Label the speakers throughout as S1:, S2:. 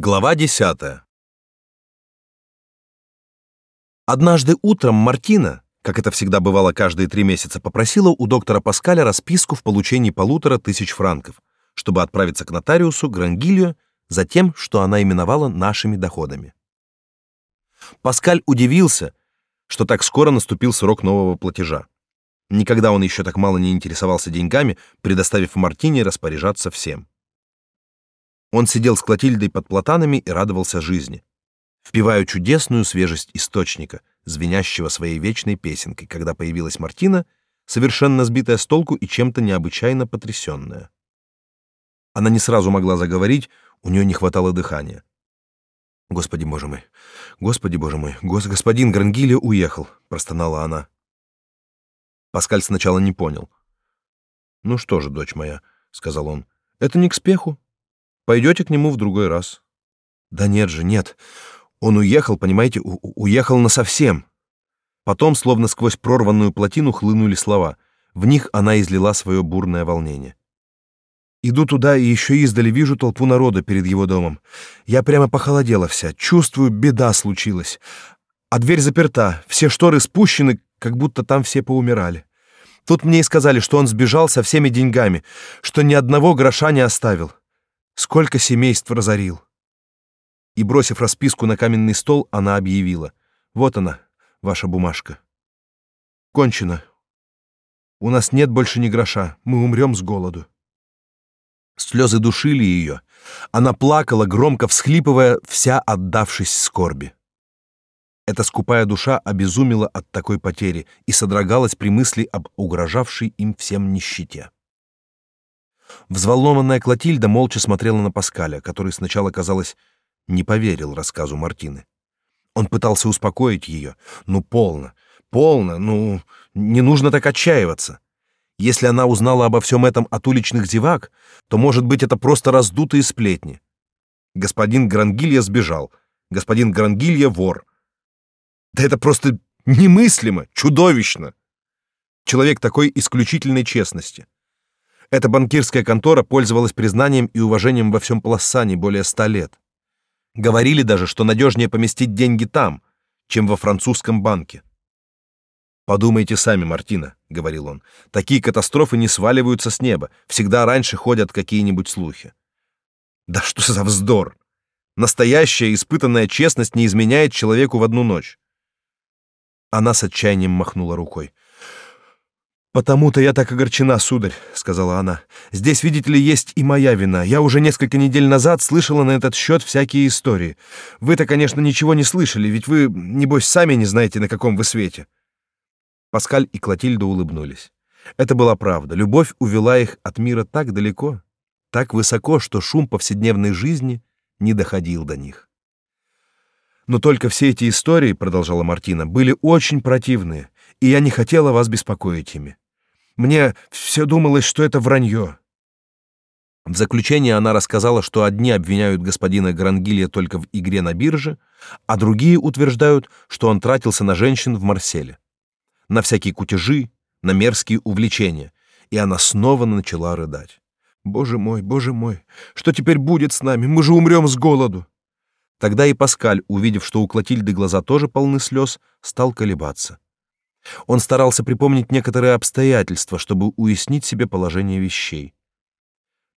S1: Глава 10. Однажды утром Мартина, как это всегда бывало каждые три месяца, попросила у доктора Паскаля расписку в получении полутора тысяч франков, чтобы отправиться к нотариусу Грангилью за тем, что она именовала нашими доходами. Паскаль удивился, что так скоро наступил срок нового платежа. Никогда он еще так мало не интересовался деньгами, предоставив Мартине распоряжаться всем. Он сидел с Клотильдой под платанами и радовался жизни, впивая чудесную свежесть источника, звенящего своей вечной песенкой, когда появилась Мартина, совершенно сбитая с толку и чем-то необычайно потрясенная. Она не сразу могла заговорить, у нее не хватало дыхания. Господи боже мой, Господи боже мой, гос господин Грангиле уехал, простонала она. Паскаль сначала не понял. Ну что же, дочь моя, сказал он, это не к спеху. Пойдете к нему в другой раз. Да нет же, нет. Он уехал, понимаете, уехал на совсем. Потом, словно сквозь прорванную плотину, хлынули слова. В них она излила свое бурное волнение. Иду туда и еще издали вижу толпу народа перед его домом. Я прямо похолодела вся, чувствую, беда случилась. А дверь заперта, все шторы спущены, как будто там все поумирали. Тут мне и сказали, что он сбежал со всеми деньгами, что ни одного гроша не оставил. Сколько семейств разорил. И, бросив расписку на каменный стол, она объявила. Вот она, ваша бумажка. Кончено. У нас нет больше ни гроша, мы умрем с голоду. Слезы душили ее. Она плакала, громко всхлипывая, вся отдавшись скорби. Эта скупая душа обезумела от такой потери и содрогалась при мысли об угрожавшей им всем нищете. Взволнованная Клотильда молча смотрела на Паскаля, который сначала, казалось, не поверил рассказу Мартины. Он пытался успокоить ее. «Ну, полно, полно, ну, не нужно так отчаиваться. Если она узнала обо всем этом от уличных зевак, то, может быть, это просто раздутые сплетни. Господин Грангилья сбежал. Господин Грангилья вор. Да это просто немыслимо, чудовищно. Человек такой исключительной честности. Эта банкирская контора пользовалась признанием и уважением во всем Плассане более ста лет. Говорили даже, что надежнее поместить деньги там, чем во французском банке. Подумайте сами, Мартина, говорил он. Такие катастрофы не сваливаются с неба, всегда раньше ходят какие-нибудь слухи. Да что за вздор! Настоящая испытанная честность не изменяет человеку в одну ночь. Она с отчаянием махнула рукой. Потому-то я так огорчена, сударь, сказала она. Здесь, видите ли, есть и моя вина. Я уже несколько недель назад слышала на этот счет всякие истории. Вы-то, конечно, ничего не слышали, ведь вы небось сами не знаете, на каком вы свете. Паскаль и Клотильда улыбнулись. Это была правда. Любовь увела их от мира так далеко, так высоко, что шум повседневной жизни не доходил до них. Но только все эти истории, продолжала Мартина, были очень противные, и я не хотела вас беспокоить ими. Мне все думалось, что это вранье. В заключение она рассказала, что одни обвиняют господина Грангилья только в игре на бирже, а другие утверждают, что он тратился на женщин в Марселе на всякие кутежи, на мерзкие увлечения, и она снова начала рыдать. Боже мой, боже мой, что теперь будет с нами? Мы же умрем с голоду. Тогда и Паскаль, увидев, что у Клотильды глаза тоже полны слез, стал колебаться. Он старался припомнить некоторые обстоятельства, чтобы уяснить себе положение вещей.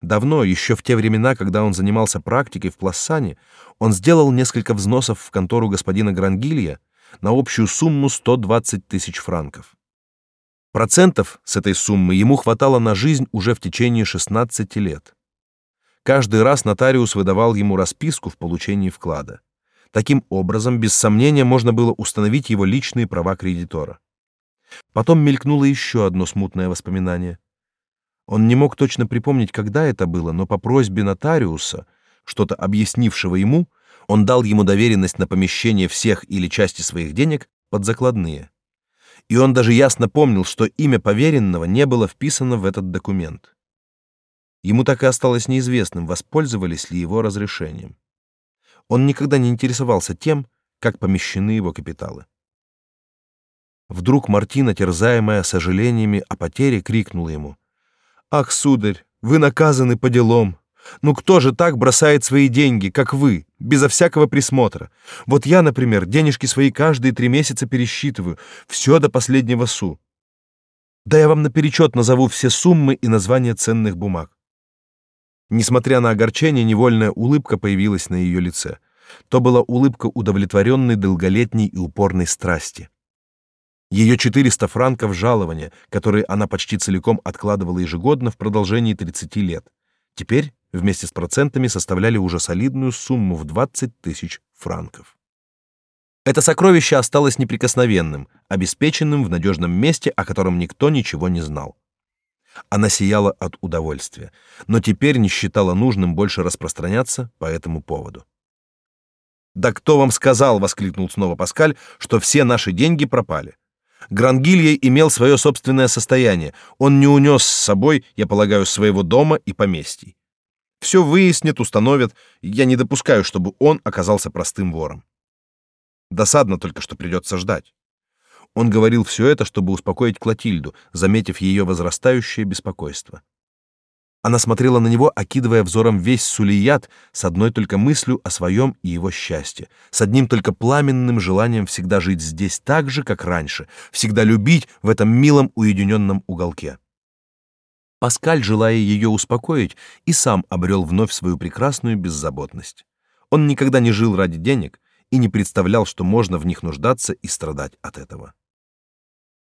S1: Давно, еще в те времена, когда он занимался практикой в Плассане, он сделал несколько взносов в контору господина Грангилья, на общую сумму 120 тысяч франков. Процентов с этой суммы ему хватало на жизнь уже в течение 16 лет. Каждый раз нотариус выдавал ему расписку в получении вклада. Таким образом, без сомнения, можно было установить его личные права кредитора. Потом мелькнуло еще одно смутное воспоминание. Он не мог точно припомнить, когда это было, но по просьбе нотариуса, что-то объяснившего ему, он дал ему доверенность на помещение всех или части своих денег под закладные. И он даже ясно помнил, что имя поверенного не было вписано в этот документ. Ему так и осталось неизвестным, воспользовались ли его разрешением. Он никогда не интересовался тем, как помещены его капиталы. Вдруг Мартина, терзаемая сожалениями о потере, крикнула ему: "Ах, сударь, вы наказаны по делам! Ну кто же так бросает свои деньги, как вы, безо всякого присмотра? Вот я, например, денежки свои каждые три месяца пересчитываю, все до последнего су. Да я вам наперечет назову все суммы и названия ценных бумаг. Несмотря на огорчение, невольная улыбка появилась на ее лице. То была улыбка удовлетворенной долголетней и упорной страсти. Ее 400 франков жалования, которые она почти целиком откладывала ежегодно в продолжении 30 лет, теперь вместе с процентами составляли уже солидную сумму в 20 тысяч франков. Это сокровище осталось неприкосновенным, обеспеченным в надежном месте, о котором никто ничего не знал. Она сияла от удовольствия, но теперь не считала нужным больше распространяться по этому поводу. «Да кто вам сказал, — воскликнул снова Паскаль, — что все наши деньги пропали? Грангилье имел свое собственное состояние, он не унес с собой, я полагаю, своего дома и поместий. Все выяснит, установят, я не допускаю, чтобы он оказался простым вором. Досадно только, что придется ждать. Он говорил все это, чтобы успокоить Клотильду, заметив ее возрастающее беспокойство. Она смотрела на него, окидывая взором весь Сулият с одной только мыслью о своем и его счастье, с одним только пламенным желанием всегда жить здесь так же, как раньше, всегда любить в этом милом уединенном уголке. Паскаль, желая ее успокоить, и сам обрел вновь свою прекрасную беззаботность. Он никогда не жил ради денег и не представлял, что можно в них нуждаться и страдать от этого.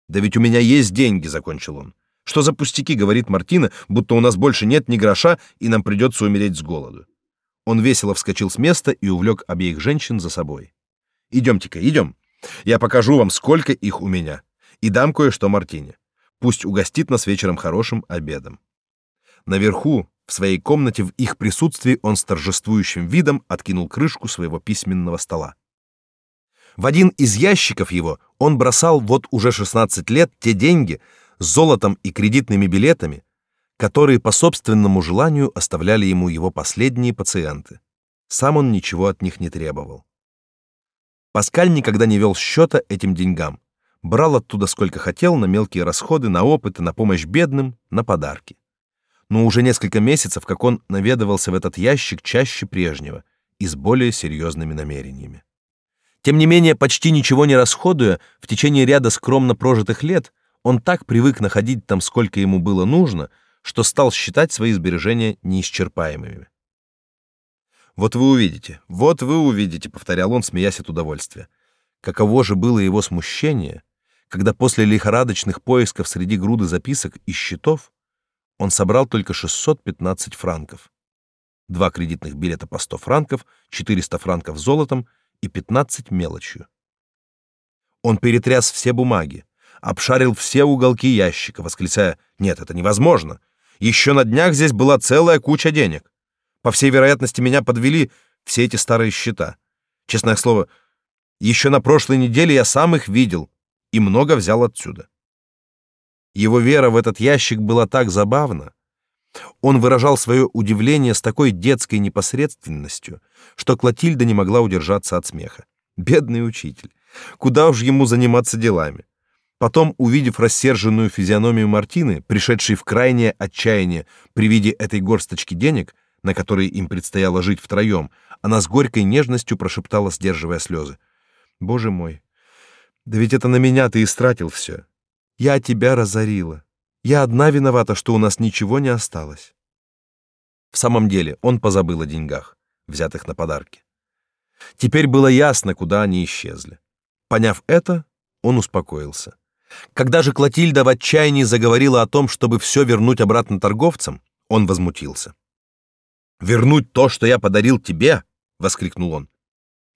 S1: «Да ведь у меня есть деньги», — закончил он. «Что за пустяки?» — говорит Мартина, будто у нас больше нет ни гроша, и нам придется умереть с голоду. Он весело вскочил с места и увлек обеих женщин за собой. «Идемте-ка, идем. Я покажу вам, сколько их у меня. И дам кое-что Мартине. Пусть угостит нас вечером хорошим обедом. Наверху, в своей комнате, в их присутствии он с торжествующим видом откинул крышку своего письменного стола. В один из ящиков его он бросал вот уже 16 лет те деньги золотом и кредитными билетами, которые по собственному желанию оставляли ему его последние пациенты. Сам он ничего от них не требовал. Паскаль никогда не вел счета этим деньгам, брал оттуда сколько хотел на мелкие расходы, на опыты, на помощь бедным, на подарки. Но уже несколько месяцев, как он наведывался в этот ящик чаще прежнего и с более серьезными намерениями. Тем не менее, почти ничего не расходуя, в течение ряда скромно прожитых лет, он так привык находить там, сколько ему было нужно, что стал считать свои сбережения неисчерпаемыми. «Вот вы увидите, вот вы увидите», — повторял он, смеясь от удовольствия. Каково же было его смущение, когда после лихорадочных поисков среди груды записок и счетов он собрал только 615 франков. Два кредитных билета по 100 франков, 400 франков золотом и 15 мелочью. Он перетряс все бумаги, обшарил все уголки ящика, восклицая «Нет, это невозможно! Еще на днях здесь была целая куча денег. По всей вероятности, меня подвели все эти старые счета. Честное слово, еще на прошлой неделе я сам их видел, и много взял отсюда. Его вера в этот ящик была так забавна. Он выражал свое удивление с такой детской непосредственностью, что Клотильда не могла удержаться от смеха. Бедный учитель. Куда уж ему заниматься делами? Потом, увидев рассерженную физиономию Мартины, пришедшей в крайнее отчаяние при виде этой горсточки денег, на которые им предстояло жить втроем, она с горькой нежностью прошептала, сдерживая слезы: "Боже мой, да ведь это на меня ты истратил все. Я тебя разорила. Я одна виновата, что у нас ничего не осталось. В самом деле, он позабыл о деньгах, взятых на подарки. Теперь было ясно, куда они исчезли. Поняв это, он успокоился. Когда же Клотильда в отчаянии заговорила о том, чтобы все вернуть обратно торговцам, он возмутился. «Вернуть то, что я подарил тебе?» — воскликнул он.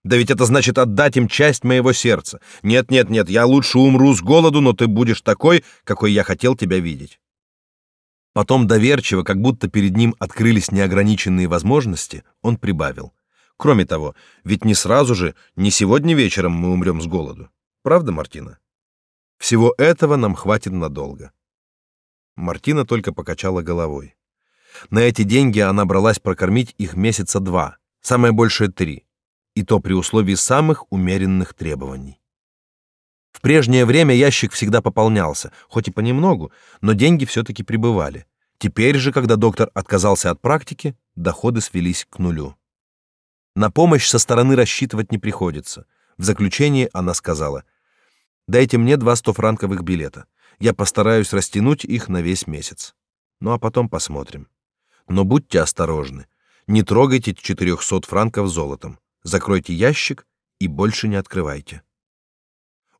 S1: Да ведь это значит отдать им часть моего сердца. Нет, нет, нет, я лучше умру с голоду, но ты будешь такой, какой я хотел тебя видеть. Потом доверчиво, как будто перед ним открылись неограниченные возможности, он прибавил: "Кроме того, ведь не сразу же, не сегодня вечером мы умрем с голоду. Правда, Мартина? Всего этого нам хватит надолго". Мартина только покачала головой. На эти деньги она бралась прокормить их месяца два, самое большее три и то при условии самых умеренных требований. В прежнее время ящик всегда пополнялся, хоть и понемногу, но деньги все-таки прибывали. Теперь же, когда доктор отказался от практики, доходы свелись к нулю. На помощь со стороны рассчитывать не приходится. В заключение она сказала, «Дайте мне два стофранковых билета. Я постараюсь растянуть их на весь месяц. Ну а потом посмотрим. Но будьте осторожны. Не трогайте 400 франков золотом. Закройте ящик и больше не открывайте».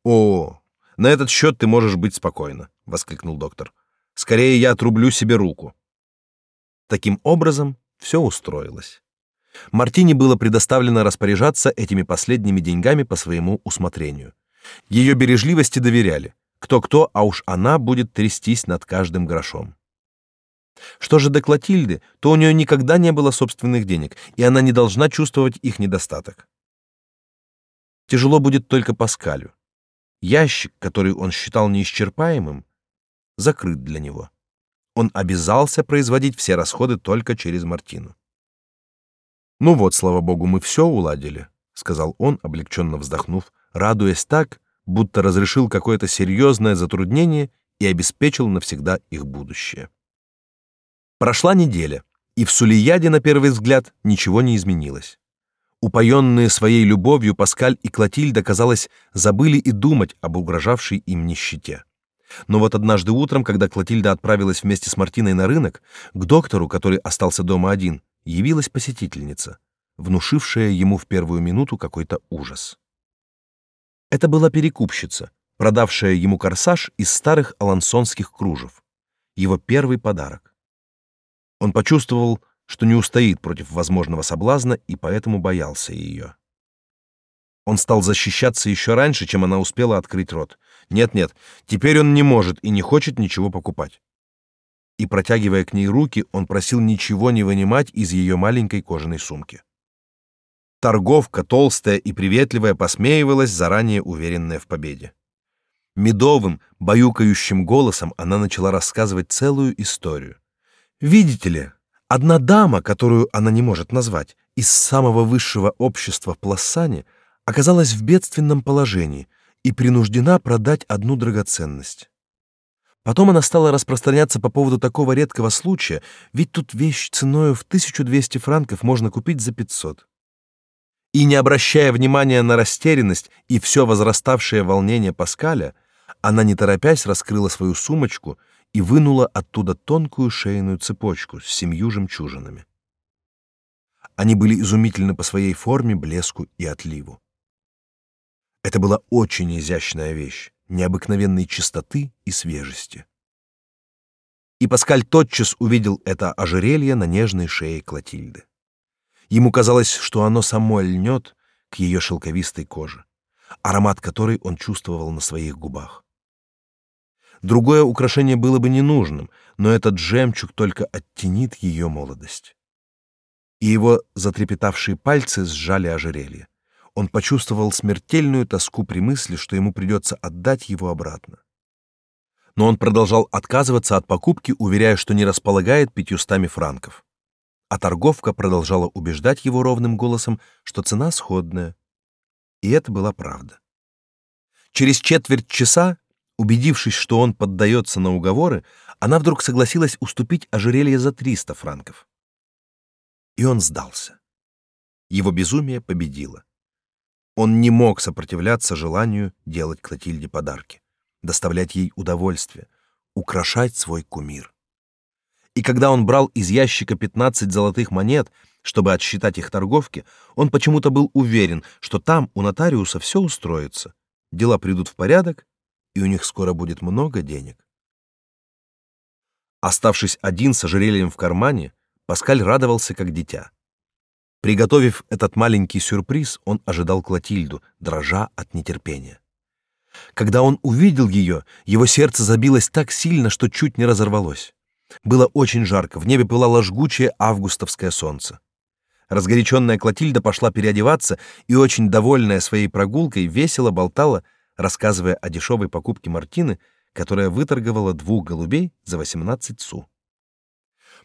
S1: «О, на этот счет ты можешь быть спокойна», — воскликнул доктор. «Скорее я отрублю себе руку». Таким образом, все устроилось. Мартине было предоставлено распоряжаться этими последними деньгами по своему усмотрению. Ее бережливости доверяли. Кто-кто, а уж она будет трястись над каждым грошом. Что же до Клотильды, то у нее никогда не было собственных денег, и она не должна чувствовать их недостаток. Тяжело будет только Паскалю. Ящик, который он считал неисчерпаемым, закрыт для него. Он обязался производить все расходы только через Мартину. Ну вот, слава богу, мы все уладили, сказал он, облегченно вздохнув, радуясь так, будто разрешил какое-то серьезное затруднение и обеспечил навсегда их будущее. Прошла неделя, и в Сулияде на первый взгляд ничего не изменилось. Упоенные своей любовью Паскаль и Клотильда, казалось, забыли и думать об угрожавшей им нищете. Но вот однажды утром, когда Клотильда отправилась вместе с Мартиной на рынок, к доктору, который остался дома один, явилась посетительница, внушившая ему в первую минуту какой-то ужас. Это была перекупщица, продавшая ему корсаж из старых алансонских кружев, его первый подарок. Он почувствовал, что не устоит против возможного соблазна и поэтому боялся ее. Он стал защищаться еще раньше, чем она успела открыть рот. Нет-нет, теперь он не может и не хочет ничего покупать и, протягивая к ней руки, он просил ничего не вынимать из ее маленькой кожаной сумки. Торговка, толстая и приветливая, посмеивалась, заранее уверенная в победе. Медовым, баюкающим голосом она начала рассказывать целую историю. Видите ли, одна дама, которую она не может назвать, из самого высшего общества в Плассане, оказалась в бедственном положении и принуждена продать одну драгоценность. Потом она стала распространяться по поводу такого редкого случая, ведь тут вещь ценою в 1200 франков можно купить за 500. И не обращая внимания на растерянность и все возраставшее волнение Паскаля, она не торопясь раскрыла свою сумочку и вынула оттуда тонкую шейную цепочку с семью жемчужинами. Они были изумительны по своей форме, блеску и отливу. Это была очень изящная вещь необыкновенной чистоты и свежести. И Паскаль тотчас увидел это ожерелье на нежной шее Клотильды. Ему казалось, что оно само льнет к ее шелковистой коже, аромат которой он чувствовал на своих губах. Другое украшение было бы ненужным, но этот жемчуг только оттенит ее молодость. И его затрепетавшие пальцы сжали ожерелье он почувствовал смертельную тоску при мысли, что ему придется отдать его обратно. Но он продолжал отказываться от покупки, уверяя, что не располагает пятьюстами франков. А торговка продолжала убеждать его ровным голосом, что цена сходная. И это была правда. Через четверть часа, убедившись, что он поддается на уговоры, она вдруг согласилась уступить ожерелье за 300 франков. И он сдался. Его безумие победило. Он не мог сопротивляться желанию делать Клотильде подарки, доставлять ей удовольствие, украшать свой кумир. И когда он брал из ящика 15 золотых монет, чтобы отсчитать их торговке, он почему-то был уверен, что там у нотариуса все устроится, дела придут в порядок, и у них скоро будет много денег. Оставшись один с ожерельем в кармане, Паскаль радовался как дитя. Приготовив этот маленький сюрприз, он ожидал Клотильду, дрожа от нетерпения. Когда он увидел ее, его сердце забилось так сильно, что чуть не разорвалось. Было очень жарко, в небе пылало жгучее августовское солнце. Разгоряченная Клотильда пошла переодеваться и, очень довольная своей прогулкой, весело болтала, рассказывая о дешевой покупке Мартины, которая выторговала двух голубей за 18 су.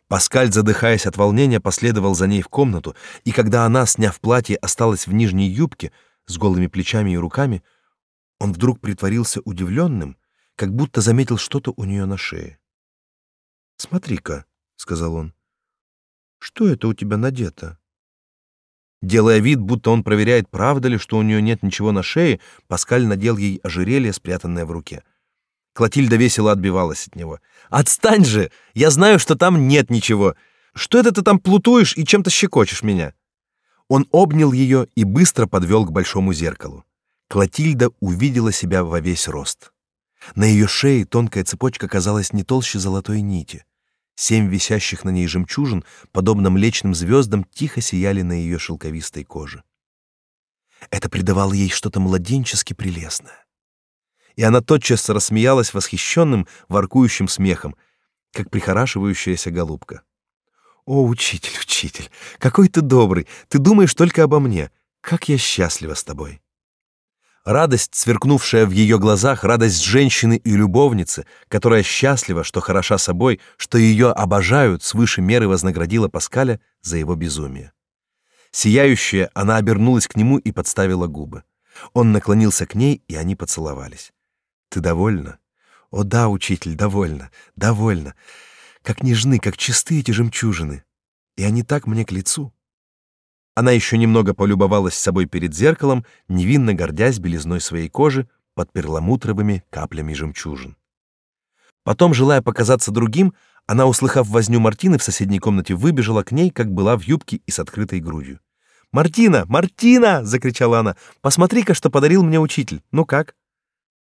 S1: Паскаль, задыхаясь от волнения, последовал за ней в комнату, и когда она, сняв платье, осталась в нижней юбке с голыми плечами и руками, он вдруг притворился удивленным, как будто заметил что-то у нее на шее. "Смотри-ка", сказал он. Что это у тебя надето? Делая вид, будто он проверяет, правда ли, что у нее нет ничего на шее, Паскаль надел ей ожерелье, спрятанное в руке. Клотильда весело отбивалась от него. «Отстань же! Я знаю, что там нет ничего! Что это ты там плутуешь и чем-то щекочешь меня?» Он обнял ее и быстро подвел к большому зеркалу. Клотильда увидела себя во весь рост. На ее шее тонкая цепочка казалась не толще золотой нити. Семь висящих на ней жемчужин, подобно млечным звездам, тихо сияли на ее шелковистой коже. Это придавало ей что-то младенчески прелестное. И она тотчас рассмеялась восхищенным, воркующим смехом, как прихорашивающаяся голубка. «О, учитель, учитель, какой ты добрый! Ты думаешь только обо мне! Как я счастлива с тобой!» Радость, сверкнувшая в ее глазах, радость женщины и любовницы, которая счастлива, что хороша собой, что ее обожают, свыше меры вознаградила Паскаля за его безумие. Сияющая, она обернулась к нему и подставила губы. Он наклонился к ней, и они поцеловались. «Ты довольна?» «О да, учитель, довольна, довольна. Как нежны, как чисты эти жемчужины. И они так мне к лицу». Она еще немного полюбовалась собой перед зеркалом, невинно гордясь белизной своей кожи под перламутровыми каплями жемчужин. Потом, желая показаться другим, она, услыхав возню Мартины в соседней комнате, выбежала к ней, как была в юбке и с открытой грудью. «Мартина! Мартина!» — закричала она. «Посмотри-ка, что подарил мне учитель. Ну как?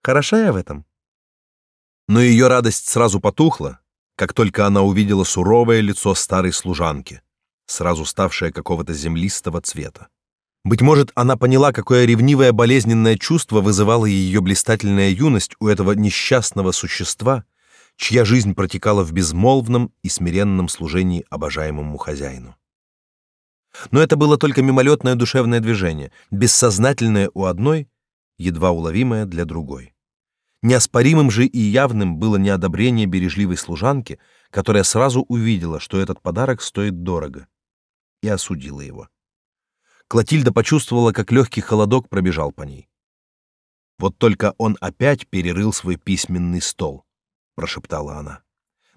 S1: Хороша я в этом?» Но ее радость сразу потухла, как только она увидела суровое лицо старой служанки, сразу ставшая какого-то землистого цвета. Быть может, она поняла, какое ревнивое болезненное чувство вызывала ее блистательная юность у этого несчастного существа, чья жизнь протекала в безмолвном и смиренном служении обожаемому хозяину. Но это было только мимолетное душевное движение, бессознательное у одной, едва уловимое для другой. Неоспоримым же и явным было неодобрение бережливой служанки, которая сразу увидела, что этот подарок стоит дорого, и осудила его. Клотильда почувствовала, как легкий холодок пробежал по ней. Вот только он опять перерыл свой письменный стол, прошептала она.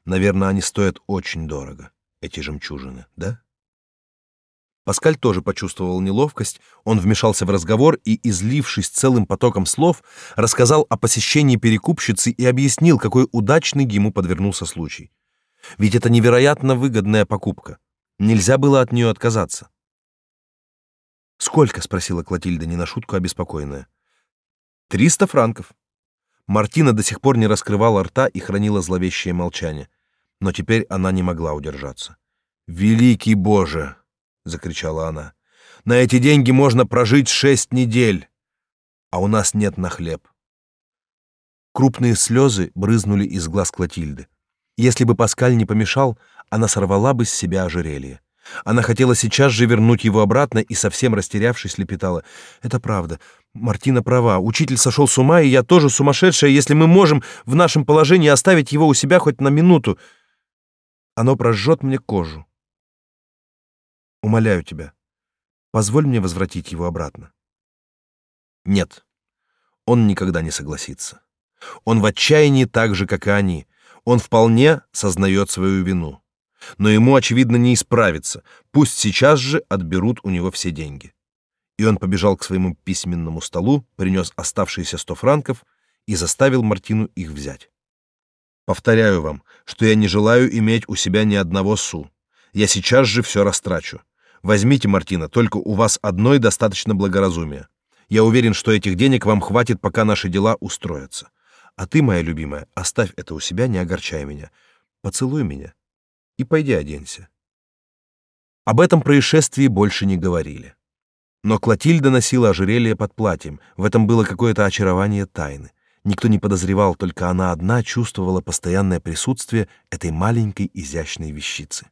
S1: Наверное, они стоят очень дорого, эти жемчужины, да? Паскаль тоже почувствовал неловкость, он вмешался в разговор и, излившись целым потоком слов, рассказал о посещении перекупщицы и объяснил, какой удачный ему подвернулся случай. Ведь это невероятно выгодная покупка. Нельзя было от нее отказаться. «Сколько?» — спросила Клотильда, не на шутку обеспокоенная. «Триста франков». Мартина до сих пор не раскрывала рта и хранила зловещее молчание. Но теперь она не могла удержаться. «Великий Боже!» — закричала она. «На эти деньги можно прожить шесть недель, а у нас нет на хлеб». Крупные слезы брызнули из глаз Клотильды. Если бы Паскаль не помешал, она сорвала бы с себя ожерелье. Она хотела сейчас же вернуть его обратно и, совсем растерявшись, лепетала. «Это правда. Мартина права. Учитель сошел с ума, и я тоже сумасшедшая, если мы можем в нашем положении оставить его у себя хоть на минуту. Оно прожжет мне кожу. Умоляю тебя, позволь мне возвратить его обратно». Нет, он никогда не согласится. Он в отчаянии так же, как и они. Он вполне сознает свою вину но ему, очевидно, не исправиться. Пусть сейчас же отберут у него все деньги. И он побежал к своему письменному столу, принес оставшиеся сто франков и заставил Мартину их взять. Повторяю вам, что я не желаю иметь у себя ни одного су. Я сейчас же все растрачу. Возьмите, Мартина, только у вас одной достаточно благоразумия. Я уверен, что этих денег вам хватит, пока наши дела устроятся. А ты, моя любимая, оставь это у себя, не огорчай меня. Поцелуй меня и пойди оденься. Об этом происшествии больше не говорили. Но Клотильда носила ожерелье под платьем, в этом было какое-то очарование тайны. Никто не подозревал, только она одна чувствовала постоянное присутствие этой маленькой изящной вещицы.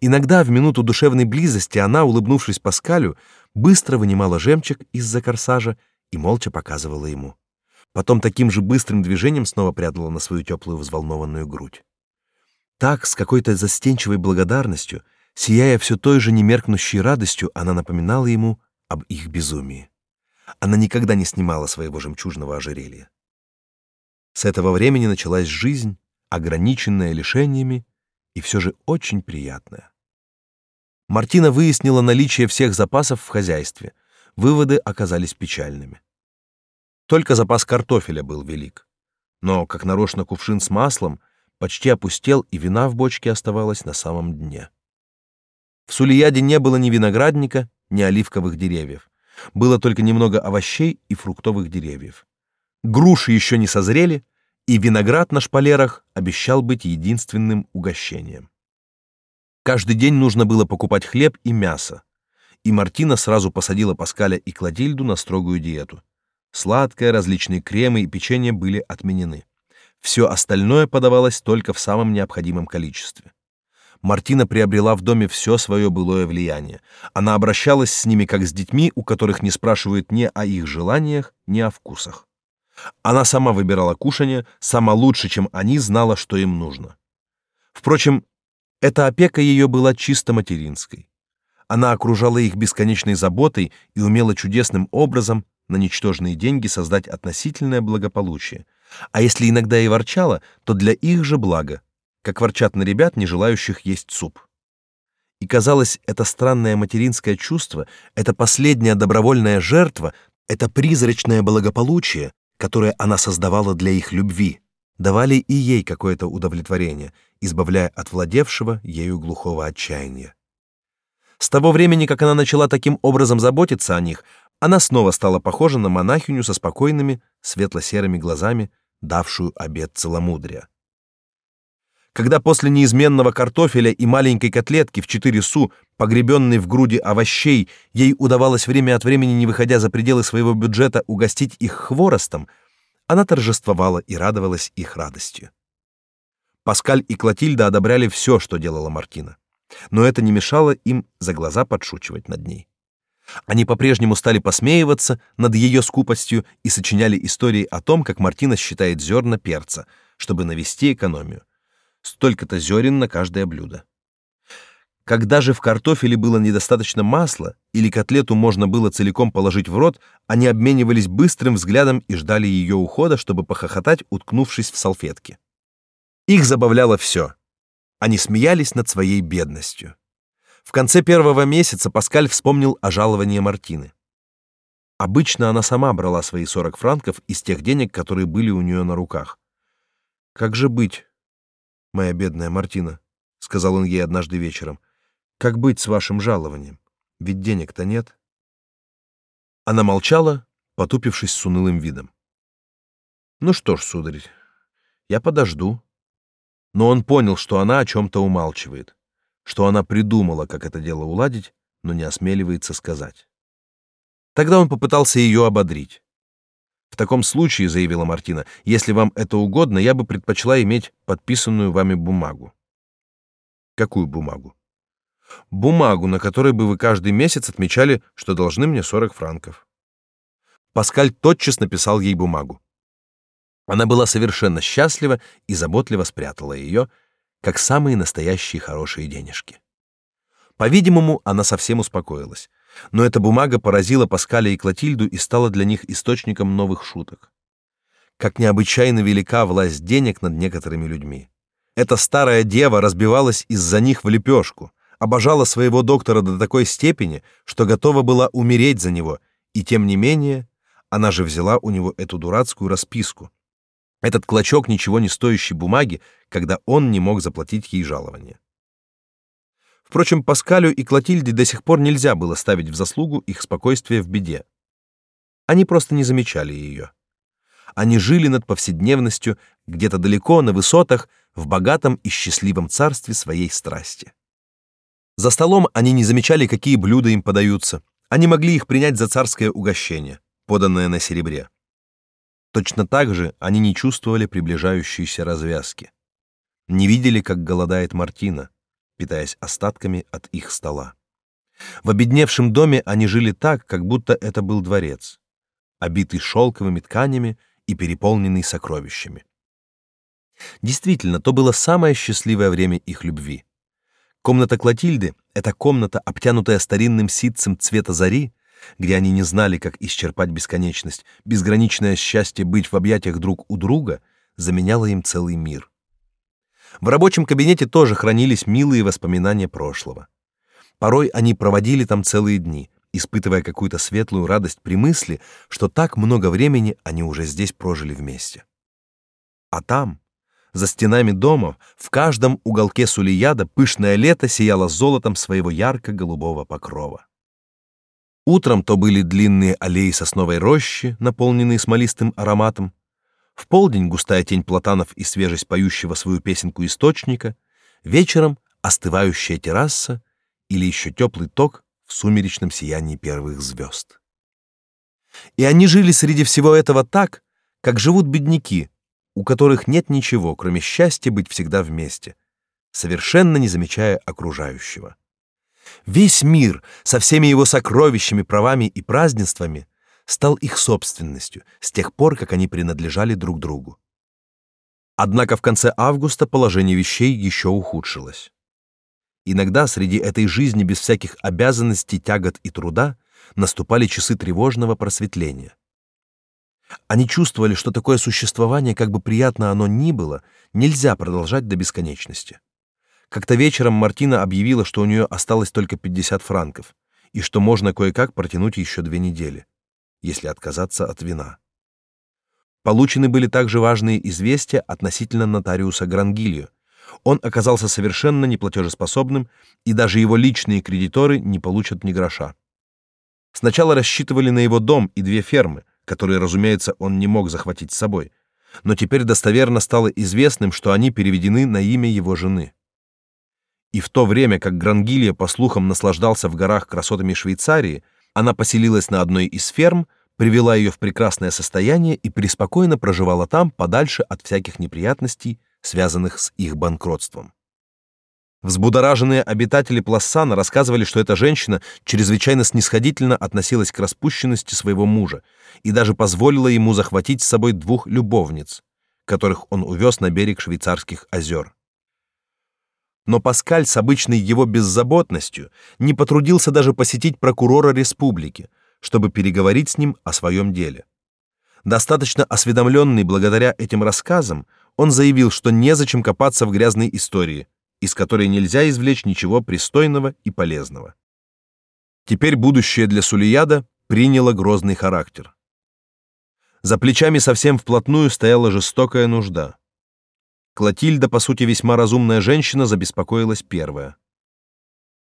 S1: Иногда в минуту душевной близости она, улыбнувшись Паскалю, быстро вынимала жемчуг из-за корсажа и молча показывала ему. Потом таким же быстрым движением снова прятала на свою теплую взволнованную грудь. Так, с какой-то застенчивой благодарностью, сияя все той же немеркнущей радостью, она напоминала ему об их безумии. Она никогда не снимала своего жемчужного ожерелья. С этого времени началась жизнь, ограниченная лишениями и все же очень приятная. Мартина выяснила наличие всех запасов в хозяйстве. Выводы оказались печальными. Только запас картофеля был велик. Но, как нарочно, кувшин с маслом почти опустел, и вина в бочке оставалась на самом дне. В Сулияде не было ни виноградника, ни оливковых деревьев. Было только немного овощей и фруктовых деревьев. Груши еще не созрели, и виноград на шпалерах обещал быть единственным угощением. Каждый день нужно было покупать хлеб и мясо, и Мартина сразу посадила Паскаля и Клодильду на строгую диету. Сладкое, различные кремы и печенье были отменены. Все остальное подавалось только в самом необходимом количестве. Мартина приобрела в доме все свое былое влияние. Она обращалась с ними как с детьми, у которых не спрашивают ни о их желаниях, ни о вкусах. Она сама выбирала кушанье, сама лучше, чем они, знала, что им нужно. Впрочем, эта опека ее была чисто материнской. Она окружала их бесконечной заботой и умела чудесным образом на ничтожные деньги создать относительное благополучие. А если иногда и ворчала, то для их же блага, как ворчат на ребят, не желающих есть суп. И казалось, это странное материнское чувство, это последняя добровольная жертва, это призрачное благополучие, которое она создавала для их любви, давали и ей какое-то удовлетворение, избавляя от владевшего ею глухого отчаяния. С того времени, как она начала таким образом заботиться о них, она снова стала похожа на монахиню со спокойными, светло-серыми глазами, давшую обет целомудрия. Когда после неизменного картофеля и маленькой котлетки в четыре су, погребенной в груди овощей, ей удавалось время от времени, не выходя за пределы своего бюджета, угостить их хворостом, она торжествовала и радовалась их радостью. Паскаль и Клотильда одобряли все, что делала Мартина, но это не мешало им за глаза подшучивать над ней. Они по-прежнему стали посмеиваться над ее скупостью и сочиняли истории о том, как Мартина считает зерна перца, чтобы навести экономию столько-то зерен на каждое блюдо. Когда же в картофеле было недостаточно масла или котлету можно было целиком положить в рот, они обменивались быстрым взглядом и ждали ее ухода, чтобы похохотать, уткнувшись в салфетки. Их забавляло все. Они смеялись над своей бедностью. В конце первого месяца Паскаль вспомнил о жаловании Мартины. Обычно она сама брала свои 40 франков из тех денег, которые были у нее на руках. Как же быть? моя бедная Мартина, сказал он ей однажды вечером. Как быть с вашим жалованием? Ведь денег-то нет. Она молчала, потупившись с унылым видом. Ну что ж, сударь, я подожду. Но он понял, что она о чем то умалчивает, что она придумала, как это дело уладить, но не осмеливается сказать. Тогда он попытался ее ободрить. В таком случае, заявила Мартина, если вам это угодно, я бы предпочла иметь подписанную вами бумагу. Какую бумагу? Бумагу, на которой бы вы каждый месяц отмечали, что должны мне 40 франков. Паскаль тотчас написал ей бумагу. Она была совершенно счастлива и заботливо спрятала ее, как самые настоящие хорошие денежки. По-видимому, она совсем успокоилась но эта бумага поразила Паскаля и Клотильду и стала для них источником новых шуток. Как необычайно велика власть денег над некоторыми людьми. Эта старая дева разбивалась из-за них в лепешку, обожала своего доктора до такой степени, что готова была умереть за него, и тем не менее она же взяла у него эту дурацкую расписку, этот клочок ничего не стоящей бумаги, когда он не мог заплатить ей жалование. Впрочем, Паскалю и Клотильде до сих пор нельзя было ставить в заслугу их спокойствие в беде. Они просто не замечали ее. Они жили над повседневностью где-то далеко на высотах, в богатом и счастливом царстве своей страсти. За столом они не замечали, какие блюда им подаются. Они могли их принять за царское угощение, поданное на серебре. Точно так же они не чувствовали приближающейся развязки. Не видели, как голодает Мартина питаясь остатками от их стола. В обедневшем доме они жили так, как будто это был дворец, обитый шелковыми тканями и переполненный сокровищами. Действительно, то было самое счастливое время их любви. Комната Клотильды — это комната, обтянутая старинным ситцем цвета зари, где они не знали, как исчерпать бесконечность, безграничное счастье быть в объятиях друг у друга заменяло им целый мир. В рабочем кабинете тоже хранились милые воспоминания прошлого. Порой они проводили там целые дни, испытывая какую-то светлую радость при мысли, что так много времени они уже здесь прожили вместе. А там, за стенами домов, в каждом уголке Сулияда пышное лето сияло золотом своего ярко-голубого покрова. Утром то были длинные аллеи сосновой рощи, наполненные смолистым ароматом, в полдень густая тень платанов и свежесть поющего свою песенку источника, вечером остывающая терраса или еще теплый ток в сумеречном сиянии первых звезд. И они жили среди всего этого так, как живут бедняки, у которых нет ничего, кроме счастья быть всегда вместе, совершенно не замечая окружающего. Весь мир со всеми его сокровищами, правами и празднествами стал их собственностью с тех пор, как они принадлежали друг другу. Однако в конце августа положение вещей еще ухудшилось. Иногда среди этой жизни без всяких обязанностей, тягот и труда наступали часы тревожного просветления. Они чувствовали, что такое существование, как бы приятно оно ни было, нельзя продолжать до бесконечности. Как-то вечером Мартина объявила, что у нее осталось только 50 франков и что можно кое-как протянуть еще две недели, если отказаться от вина. Получены были также важные известия относительно нотариуса Грангильо, он оказался совершенно неплатежеспособным, и даже его личные кредиторы не получат ни гроша. Сначала рассчитывали на его дом и две фермы, которые, разумеется, он не мог захватить с собой, но теперь достоверно стало известным, что они переведены на имя его жены. И в то время, как Грангилья, по слухам, наслаждался в горах красотами Швейцарии, она поселилась на одной из ферм, привела ее в прекрасное состояние и преспокойно проживала там, подальше от всяких неприятностей, связанных с их банкротством. Взбудораженные обитатели Плассана рассказывали, что эта женщина чрезвычайно снисходительно относилась к распущенности своего мужа и даже позволила ему захватить с собой двух любовниц, которых он увез на берег швейцарских озер. Но Паскаль с обычной его беззаботностью не потрудился даже посетить прокурора республики, чтобы переговорить с ним о своем деле. Достаточно осведомленный благодаря этим рассказам, он заявил, что незачем копаться в грязной истории, из которой нельзя извлечь ничего пристойного и полезного. Теперь будущее для Сулияда приняло грозный характер. За плечами совсем вплотную стояла жестокая нужда. Клотильда, по сути, весьма разумная женщина, забеспокоилась первая.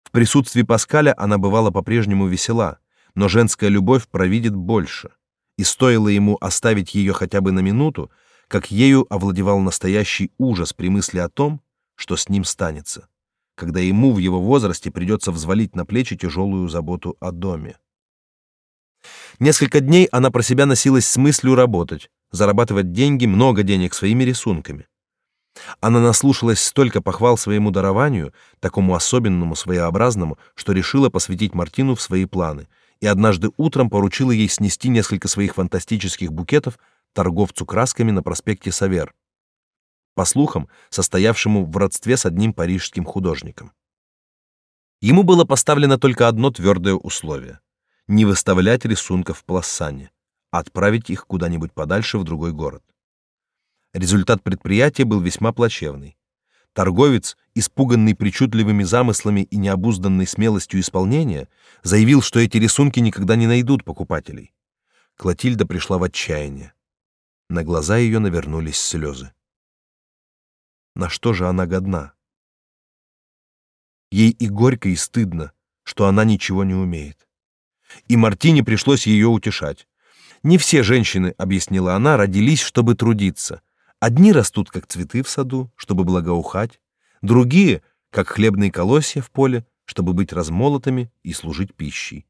S1: В присутствии Паскаля она бывала по-прежнему весела, но женская любовь провидит больше, и стоило ему оставить ее хотя бы на минуту, как ею овладевал настоящий ужас при мысли о том, что с ним станется, когда ему в его возрасте придется взвалить на плечи тяжелую заботу о доме. Несколько дней она про себя носилась с мыслью работать, зарабатывать деньги, много денег своими рисунками. Она наслушалась столько похвал своему дарованию, такому особенному, своеобразному, что решила посвятить Мартину в свои планы, и однажды утром поручила ей снести несколько своих фантастических букетов торговцу красками на проспекте Савер, по слухам, состоявшему в родстве с одним парижским художником. Ему было поставлено только одно твердое условие — не выставлять рисунков в Плассане, а отправить их куда-нибудь подальше в другой город. Результат предприятия был весьма плачевный. Торговец, испуганный причудливыми замыслами и необузданной смелостью исполнения, заявил, что эти рисунки никогда не найдут покупателей. Клотильда пришла в отчаяние. На глаза ее навернулись слезы. На что же она годна? Ей и горько, и стыдно, что она ничего не умеет. И Мартине пришлось ее утешать. Не все женщины, объяснила она, родились, чтобы трудиться. Одни растут как цветы в саду, чтобы благоухать, другие как хлебные колосья в поле, чтобы быть размолотыми и служить пищей.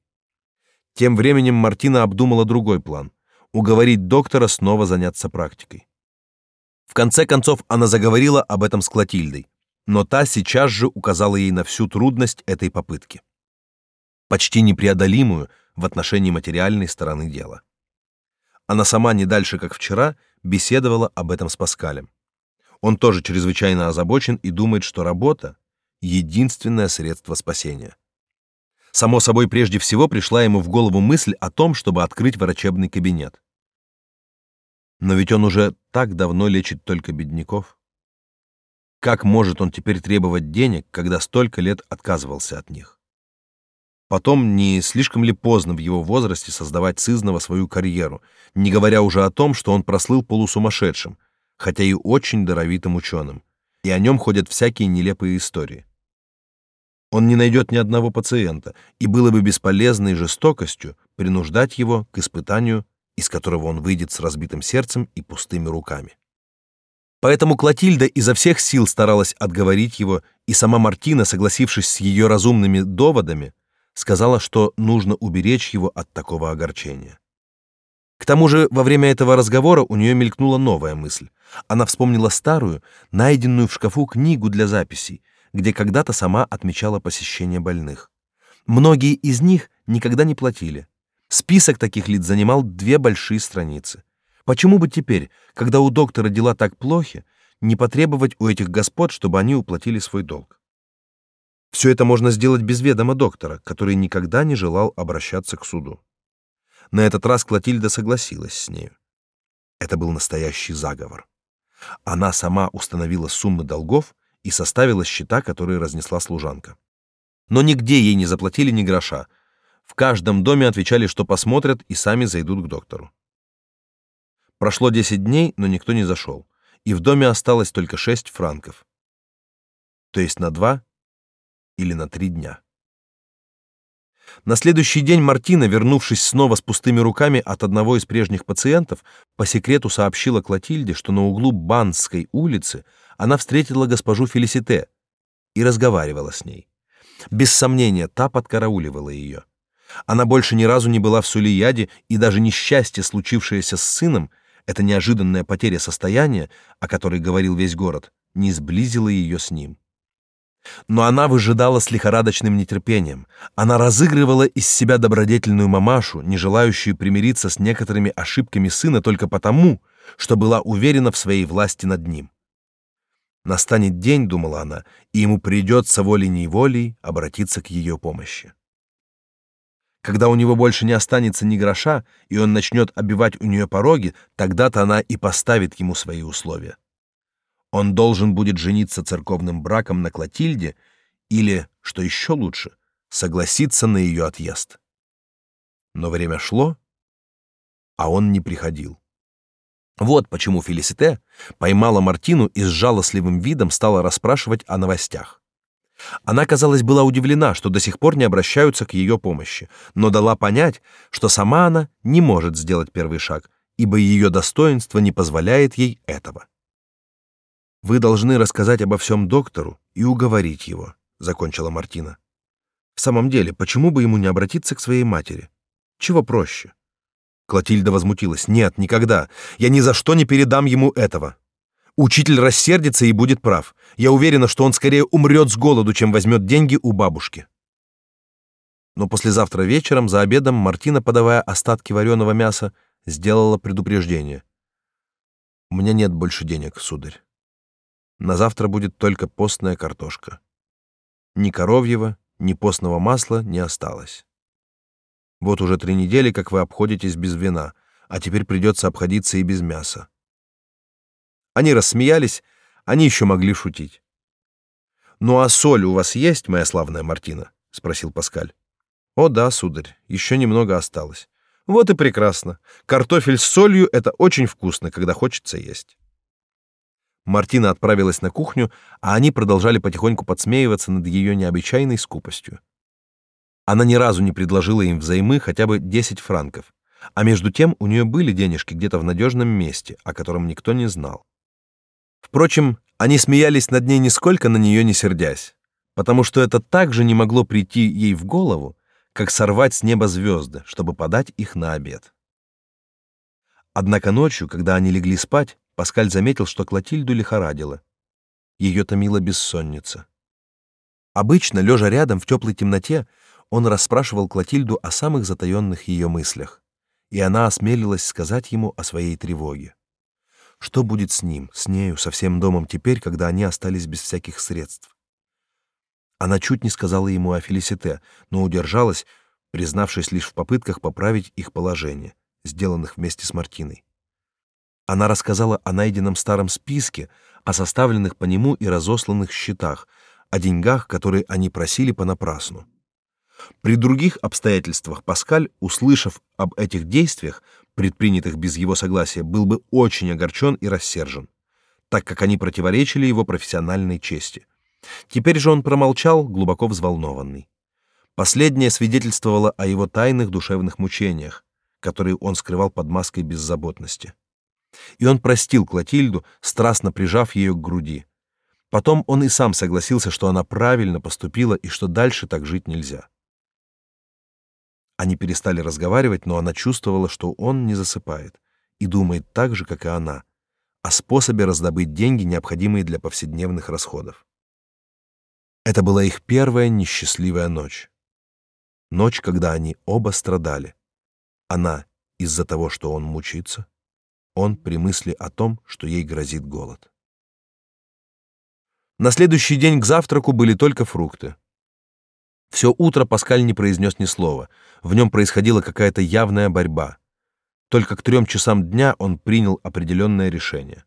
S1: Тем временем Мартина обдумала другой план уговорить доктора снова заняться практикой. В конце концов она заговорила об этом с Клотильдой, но та сейчас же указала ей на всю трудность этой попытки, почти непреодолимую в отношении материальной стороны дела. Она сама не дальше, как вчера, беседовала об этом с Паскалем. Он тоже чрезвычайно озабочен и думает, что работа — единственное средство спасения. Само собой, прежде всего пришла ему в голову мысль о том, чтобы открыть врачебный кабинет. Но ведь он уже так давно лечит только бедняков. Как может он теперь требовать денег, когда столько лет отказывался от них? Потом, не слишком ли поздно в его возрасте создавать сызново свою карьеру, не говоря уже о том, что он прослыл полусумасшедшим, хотя и очень даровитым ученым, и о нем ходят всякие нелепые истории. Он не найдет ни одного пациента, и было бы бесполезной жестокостью принуждать его к испытанию, из которого он выйдет с разбитым сердцем и пустыми руками. Поэтому Клотильда изо всех сил старалась отговорить его, и сама Мартина, согласившись с ее разумными доводами, сказала, что нужно уберечь его от такого огорчения. К тому же, во время этого разговора у нее мелькнула новая мысль. Она вспомнила старую, найденную в шкафу книгу для записей, где когда-то сама отмечала посещение больных. Многие из них никогда не платили. Список таких лиц занимал две большие страницы. Почему бы теперь, когда у доктора дела так плохи, не потребовать у этих господ, чтобы они уплатили свой долг? Все это можно сделать без ведома доктора, который никогда не желал обращаться к суду. На этот раз Клотильда согласилась с ней. Это был настоящий заговор. Она сама установила суммы долгов и составила счета, которые разнесла служанка. Но нигде ей не заплатили ни гроша. В каждом доме отвечали, что посмотрят и сами зайдут к доктору. Прошло 10 дней, но никто не зашел, и в доме осталось только 6 франков. То есть на два или на три дня. На следующий день Мартина, вернувшись снова с пустыми руками от одного из прежних пациентов, по секрету сообщила Клотильде, что на углу Банской улицы она встретила госпожу Фелисите и разговаривала с ней. Без сомнения, та подкарауливала ее. Она больше ни разу не была в Сулияде, и даже несчастье, случившееся с сыном, эта неожиданная потеря состояния, о которой говорил весь город, не сблизила ее с ним. Но она выжидала с лихорадочным нетерпением. Она разыгрывала из себя добродетельную мамашу, не желающую примириться с некоторыми ошибками сына только потому, что была уверена в своей власти над ним. Настанет день, думала она, и ему придется волей-неволей обратиться к ее помощи. Когда у него больше не останется ни гроша, и он начнет обивать у нее пороги, тогда-то она и поставит ему свои условия. Он должен будет жениться церковным браком на Клотильде или, что еще лучше, согласиться на ее отъезд. Но время шло, а он не приходил. Вот почему Фелисите поймала Мартину и с жалостливым видом стала расспрашивать о новостях. Она, казалось, была удивлена, что до сих пор не обращаются к ее помощи, но дала понять, что сама она не может сделать первый шаг, ибо ее достоинство не позволяет ей этого. Вы должны рассказать обо всем доктору и уговорить его, закончила Мартина. В самом деле, почему бы ему не обратиться к своей матери? Чего проще? Клотильда возмутилась. Нет, никогда. Я ни за что не передам ему этого. Учитель рассердится и будет прав. Я уверена, что он скорее умрет с голоду, чем возьмет деньги у бабушки. Но послезавтра вечером за обедом Мартина, подавая остатки вареного мяса, сделала предупреждение. У меня нет больше денег, сударь. На завтра будет только постная картошка. Ни коровьего, ни постного масла не осталось. Вот уже три недели, как вы обходитесь без вина, а теперь придется обходиться и без мяса. Они рассмеялись, они еще могли шутить. «Ну а соль у вас есть, моя славная Мартина?» — спросил Паскаль. «О да, сударь, еще немного осталось». «Вот и прекрасно. Картофель с солью — это очень вкусно, когда хочется есть». Мартина отправилась на кухню, а они продолжали потихоньку подсмеиваться над ее необычайной скупостью. Она ни разу не предложила им взаймы хотя бы 10 франков, а между тем у нее были денежки где-то в надежном месте, о котором никто не знал. Впрочем, они смеялись над ней нисколько на нее не сердясь, потому что это также не могло прийти ей в голову, как сорвать с неба звезды, чтобы подать их на обед. Однако ночью, когда они легли спать, Паскаль заметил, что Клотильду лихорадило. Ее томила бессонница. Обычно, лежа рядом в теплой темноте, он расспрашивал Клотильду о самых затаенных ее мыслях, и она осмелилась сказать ему о своей тревоге. Что будет с ним, с нею, со всем домом теперь, когда они остались без всяких средств? Она чуть не сказала ему о Фелисите, но удержалась, признавшись лишь в попытках поправить их положение, сделанных вместе с Мартиной. Она рассказала о найденном старом списке, о составленных по нему и разосланных счетах, о деньгах, которые они просили понапрасну. При других обстоятельствах Паскаль, услышав об этих действиях, предпринятых без его согласия, был бы очень огорчен и рассержен, так как они противоречили его профессиональной чести. Теперь же он промолчал, глубоко взволнованный. Последнее свидетельствовало о его тайных душевных мучениях, которые он скрывал под маской беззаботности. И он простил Клотильду, страстно прижав ее к груди. Потом он и сам согласился, что она правильно поступила и что дальше так жить нельзя. Они перестали разговаривать, но она чувствовала, что он не засыпает и думает так же, как и она, о способе раздобыть деньги, необходимые для повседневных расходов. Это была их первая несчастливая ночь. Ночь, когда они оба страдали. Она из-за того, что он мучится, он при мысли о том, что ей грозит голод. На следующий день к завтраку были только фрукты. Все утро Паскаль не произнес ни слова. В нем происходила какая-то явная борьба. Только к трем часам дня он принял определенное решение.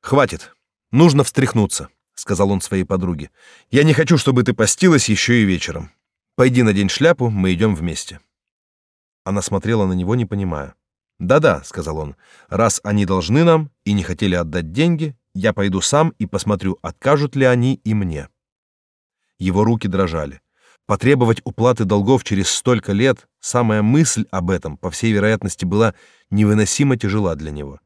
S1: «Хватит. Нужно встряхнуться», — сказал он своей подруге. «Я не хочу, чтобы ты постилась еще и вечером. Пойди надень шляпу, мы идем вместе». Она смотрела на него, не понимая. «Да-да», — сказал он, — «раз они должны нам и не хотели отдать деньги, я пойду сам и посмотрю, откажут ли они и мне». Его руки дрожали. Потребовать уплаты долгов через столько лет, самая мысль об этом, по всей вероятности, была невыносимо тяжела для него.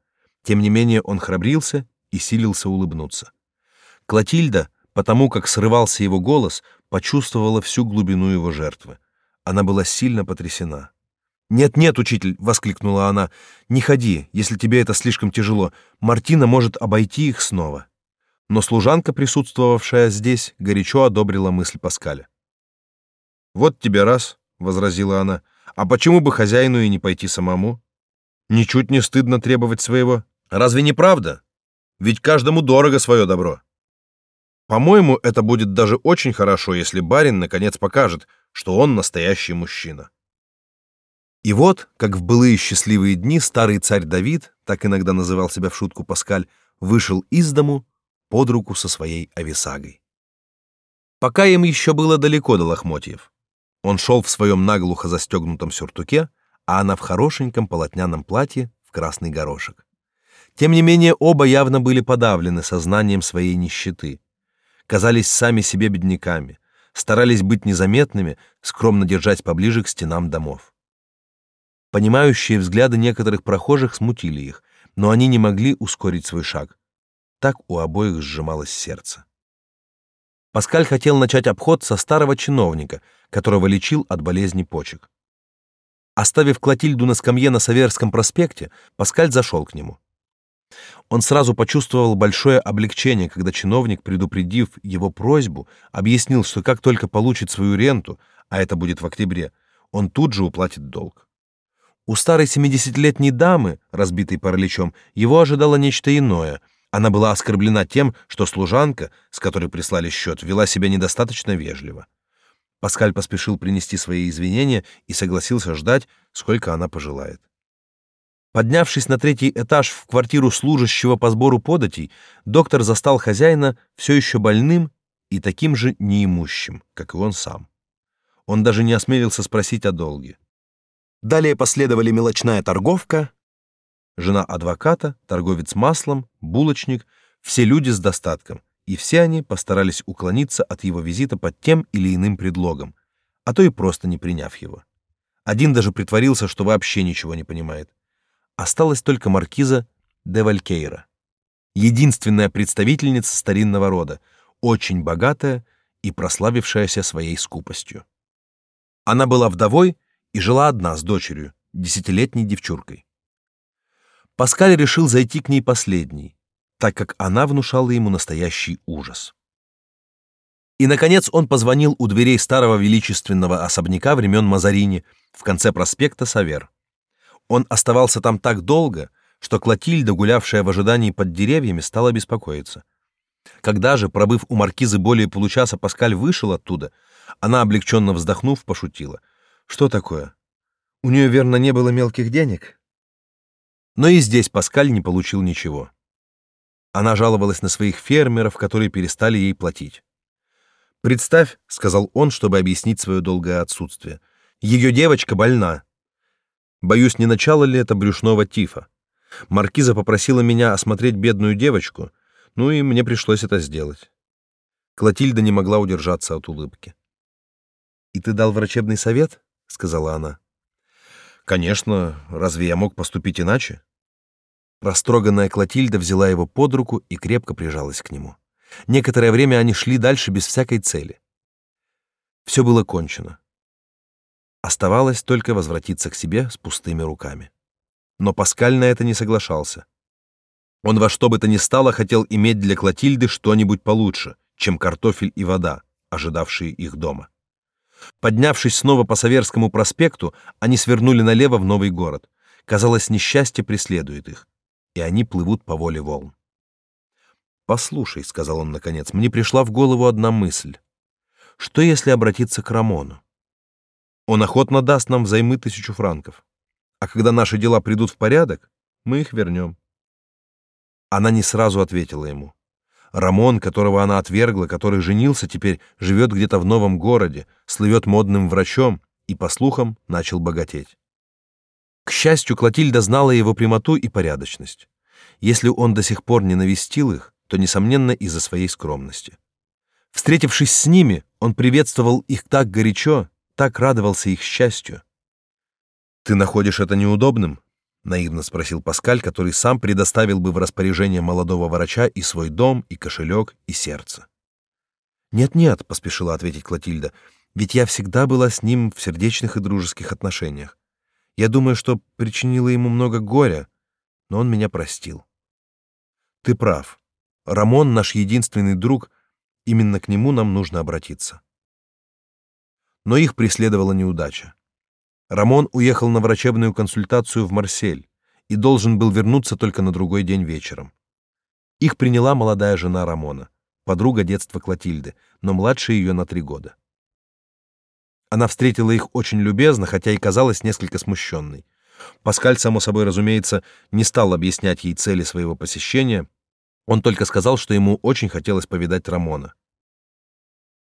S1: Тем не менее он храбрился и силился улыбнуться. Клотильда, потому как срывался его голос, почувствовала всю глубину его жертвы. Она была сильно потрясена. «Нет-нет, учитель!» — воскликнула она. «Не ходи, если тебе это слишком тяжело. Мартина может обойти их снова» но служанка, присутствовавшая здесь, горячо одобрила мысль Паскаля. «Вот тебе раз», — возразила она, — «а почему бы хозяину и не пойти самому? Ничуть не стыдно требовать своего. Разве не правда? Ведь каждому дорого свое добро. По-моему, это будет даже очень хорошо, если барин наконец покажет, что он настоящий мужчина». И вот, как в былые счастливые дни, старый царь Давид, так иногда называл себя в шутку Паскаль, вышел из дому, под руку со своей Ависагой. Пока им еще было далеко до лохмотьев. Он шел в своем наглухо застегнутом сюртуке, а она в хорошеньком полотняном платье в красный горошек. Тем не менее, оба явно были подавлены сознанием своей нищеты, казались сами себе бедняками, старались быть незаметными, скромно держась поближе к стенам домов. Понимающие взгляды некоторых прохожих смутили их, но они не могли ускорить свой шаг. Так у обоих сжималось сердце. Паскаль хотел начать обход со старого чиновника, которого лечил от болезни почек. Оставив Клотильду на скамье на Саверском проспекте, Паскаль зашел к нему. Он сразу почувствовал большое облегчение, когда чиновник, предупредив его просьбу, объяснил, что как только получит свою ренту, а это будет в октябре, он тут же уплатит долг. У старой семидесятилетней дамы, разбитой параличом, его ожидало нечто иное — она была оскорблена тем, что служанка, с которой прислали счет, вела себя недостаточно вежливо. Паскаль поспешил принести свои извинения и согласился ждать, сколько она пожелает. Поднявшись на третий этаж в квартиру служащего по сбору податей, доктор застал хозяина все еще больным и таким же неимущим, как и он сам. Он даже не осмелился спросить о долге. Далее последовали мелочная торговка, жена адвоката, торговец маслом, булочник, все люди с достатком, и все они постарались уклониться от его визита под тем или иным предлогом, а то и просто не приняв его. Один даже притворился, что вообще ничего не понимает. Осталась только маркиза де Валькейра, единственная представительница старинного рода, очень богатая и прославившаяся своей скупостью. Она была вдовой и жила одна с дочерью, десятилетней девчуркой. Паскаль решил зайти к ней последней, так как она внушала ему настоящий ужас. И, наконец, он позвонил у дверей старого величественного особняка времен Мазарини в конце проспекта Савер. Он оставался там так долго, что Клотильда, гулявшая в ожидании под деревьями, стала беспокоиться. Когда же, пробыв у маркизы более получаса, Паскаль вышел оттуда, она, облегченно вздохнув, пошутила. «Что такое? У нее, верно, не было мелких денег?» Но и здесь Паскаль не получил ничего. Она жаловалась на своих фермеров, которые перестали ей платить. Представь, сказал он, чтобы объяснить свое долгое отсутствие. Ее девочка больна. Боюсь, не начало ли это брюшного тифа. Маркиза попросила меня осмотреть бедную девочку, ну и мне пришлось это сделать. Клотильда не могла удержаться от улыбки. И ты дал врачебный совет? Сказала она. Конечно, разве я мог поступить иначе? Растроганная Клотильда взяла его под руку и крепко прижалась к нему. Некоторое время они шли дальше без всякой цели. Все было кончено. Оставалось только возвратиться к себе с пустыми руками. Но Паскаль на это не соглашался. Он во что бы то ни стало хотел иметь для Клотильды что-нибудь получше, чем картофель и вода, ожидавшие их дома. Поднявшись снова по Саверскому проспекту, они свернули налево в новый город. Казалось, несчастье преследует их, и они плывут по воле волн. «Послушай», — сказал он наконец, — «мне пришла в голову одна мысль. Что, если обратиться к Рамону? Он охотно даст нам взаймы тысячу франков. А когда наши дела придут в порядок, мы их вернем». Она не сразу ответила ему. Рамон, которого она отвергла, который женился, теперь живет где-то в новом городе, слывет модным врачом и, по слухам, начал богатеть. К счастью, Клотильда знала его прямоту и порядочность. Если он до сих пор не навестил их, то, несомненно, из-за своей скромности. Встретившись с ними, он приветствовал их так горячо, так радовался их счастью. «Ты находишь это неудобным?» — наивно спросил Паскаль, который сам предоставил бы в распоряжение молодого врача и свой дом, и кошелек, и сердце. «Нет-нет», — поспешила ответить Клотильда, — «ведь я всегда была с ним в сердечных и дружеских отношениях. Я думаю, что причинила ему много горя, но он меня простил». «Ты прав. Рамон — наш единственный друг, именно к нему нам нужно обратиться». Но их преследовала неудача. Рамон уехал на врачебную консультацию в Марсель и должен был вернуться только на другой день вечером. Их приняла молодая жена Рамона, подруга детства Клотильды, но младше ее на три года. Она встретила их очень любезно, хотя и казалась несколько смущенной. Паскаль, само собой разумеется, не стал объяснять ей цели своего посещения. Он только сказал, что ему очень хотелось повидать Рамона.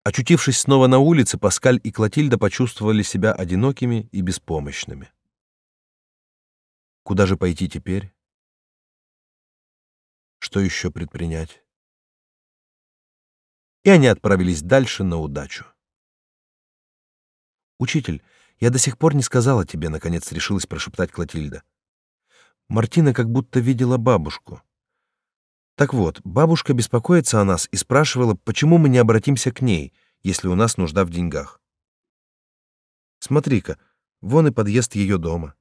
S1: Очутившись снова на улице, Паскаль и Клотильда почувствовали себя одинокими и беспомощными. Куда же пойти теперь? Что еще предпринять? И они отправились дальше на удачу. «Учитель, я до сих пор не сказала тебе», — наконец решилась прошептать Клотильда. Мартина как будто видела бабушку. Так вот, бабушка беспокоится о нас и спрашивала, почему мы не обратимся к ней, если у нас нужда в деньгах. Смотри-ка, вон и подъезд ее дома.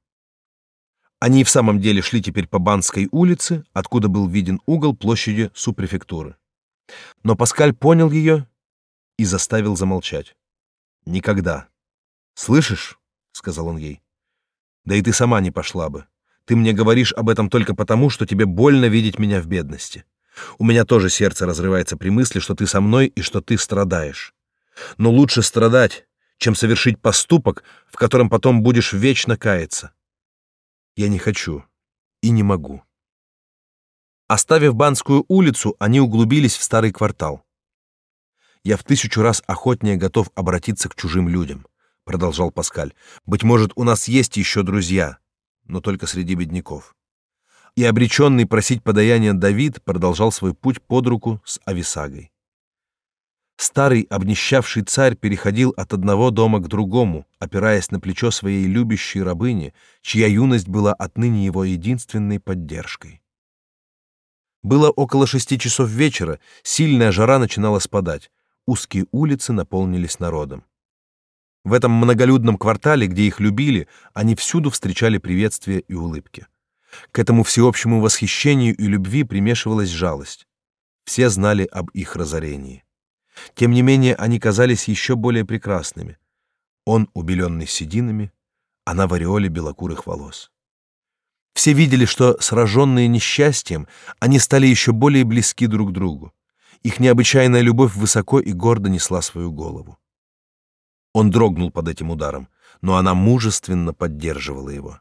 S1: Они в самом деле шли теперь по Банской улице, откуда был виден угол площади супрефектуры. Но Паскаль понял ее и заставил замолчать. Никогда. Слышишь? сказал он ей. Да и ты сама не пошла бы. Ты мне говоришь об этом только потому, что тебе больно видеть меня в бедности. У меня тоже сердце разрывается при мысли, что ты со мной и что ты страдаешь. Но лучше страдать, чем совершить поступок, в котором потом будешь вечно каяться. Я не хочу и не могу. Оставив Банскую улицу, они углубились в старый квартал. Я в тысячу раз охотнее готов обратиться к чужим людям, продолжал Паскаль. Быть может, у нас есть еще друзья, но только среди бедняков. И обреченный просить подаяния Давид продолжал свой путь под руку с Ависагой. Старый обнищавший царь переходил от одного дома к другому, опираясь на плечо своей любящей рабыни, чья юность была отныне его единственной поддержкой. Было около шести часов вечера, сильная жара начинала спадать, узкие улицы наполнились народом. В этом многолюдном квартале, где их любили, они всюду встречали приветствия и улыбки. К этому всеобщему восхищению и любви примешивалась жалость. Все знали об их разорении. Тем не менее, они казались еще более прекрасными. Он убеленный сединами, она в ореоле белокурых волос. Все видели, что, сраженные несчастьем, они стали еще более близки друг другу. Их необычайная любовь высоко и гордо несла свою голову. Он дрогнул под этим ударом, но она мужественно поддерживала его.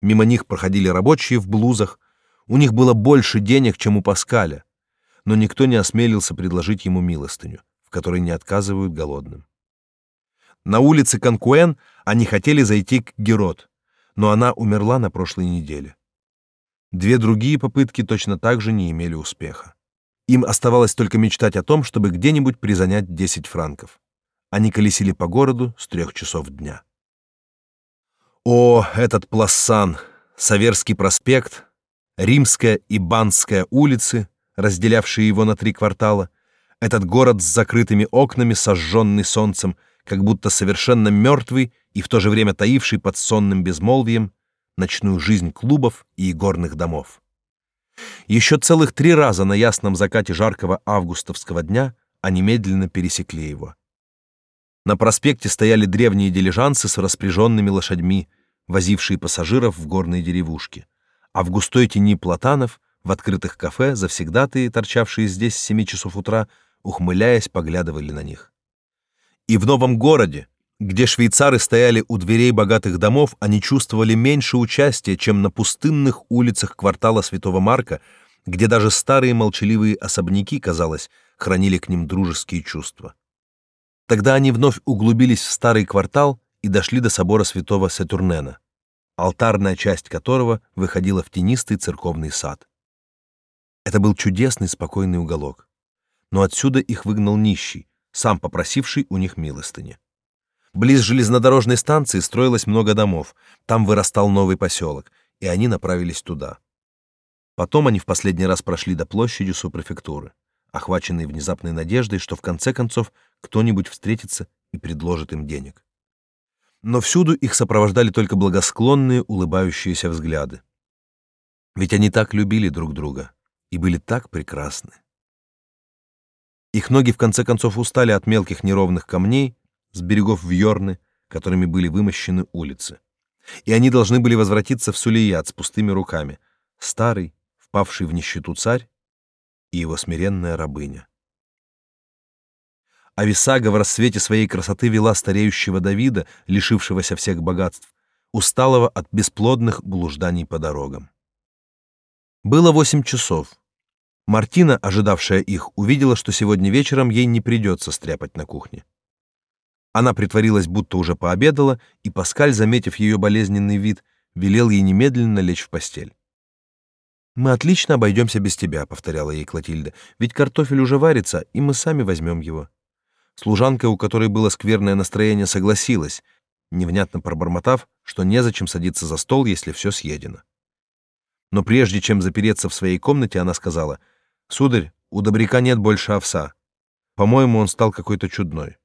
S1: Мимо них проходили рабочие в блузах. У них было больше денег, чем у Паскаля, но никто не осмелился предложить ему милостыню. в которой не отказывают голодным. На улице Конкуэн они хотели зайти к Герот, но она умерла на прошлой неделе. Две другие попытки точно так же не имели успеха. Им оставалось только мечтать о том, чтобы где-нибудь призанять 10 франков. Они колесили по городу с трех часов дня. О, этот Плассан, Саверский проспект, Римская и Банская улицы, разделявшие его на три квартала, этот город с закрытыми окнами, сожженный солнцем, как будто совершенно мертвый и в то же время таивший под сонным безмолвием ночную жизнь клубов и игорных домов. Еще целых три раза на ясном закате жаркого августовского дня они медленно пересекли его. На проспекте стояли древние дилижансы с распряженными лошадьми, возившие пассажиров в горные деревушки, а в густой тени платанов в открытых кафе завсегдатые, торчавшие здесь с семи часов утра, ухмыляясь, поглядывали на них. И в новом городе, где швейцары стояли у дверей богатых домов, они чувствовали меньше участия, чем на пустынных улицах квартала Святого Марка, где даже старые молчаливые особняки, казалось, хранили к ним дружеские чувства. Тогда они вновь углубились в старый квартал и дошли до собора Святого Сатурнена, алтарная часть которого выходила в тенистый церковный сад. Это был чудесный спокойный уголок. Но отсюда их выгнал нищий, сам попросивший у них милостыни. Близ железнодорожной станции строилось много домов, там вырастал новый поселок, и они направились туда. Потом они в последний раз прошли до площади супрефектуры, охваченные внезапной надеждой, что в конце концов кто-нибудь встретится и предложит им денег. Но всюду их сопровождали только благосклонные, улыбающиеся взгляды. Ведь они так любили друг друга и были так прекрасны. Их ноги в конце концов устали от мелких неровных камней, с берегов Вьорны, которыми были вымощены улицы. И они должны были возвратиться в Сулият с пустыми руками, старый, впавший в нищету царь и его смиренная рабыня. Ависага в рассвете своей красоты вела стареющего Давида, лишившегося всех богатств, усталого от бесплодных блужданий по дорогам. Было восемь часов. Мартина, ожидавшая их, увидела, что сегодня вечером ей не придется стряпать на кухне. Она притворилась, будто уже пообедала, и Паскаль, заметив ее болезненный вид, велел ей немедленно лечь в постель. «Мы отлично обойдемся без тебя», — повторяла ей Клотильда, «ведь картофель уже варится, и мы сами возьмем его». Служанка, у которой было скверное настроение, согласилась, невнятно пробормотав, что незачем садиться за стол, если все съедено. Но прежде чем запереться в своей комнате, она сказала, «Сударь, у добряка нет больше овса. По-моему, он стал какой-то чудной.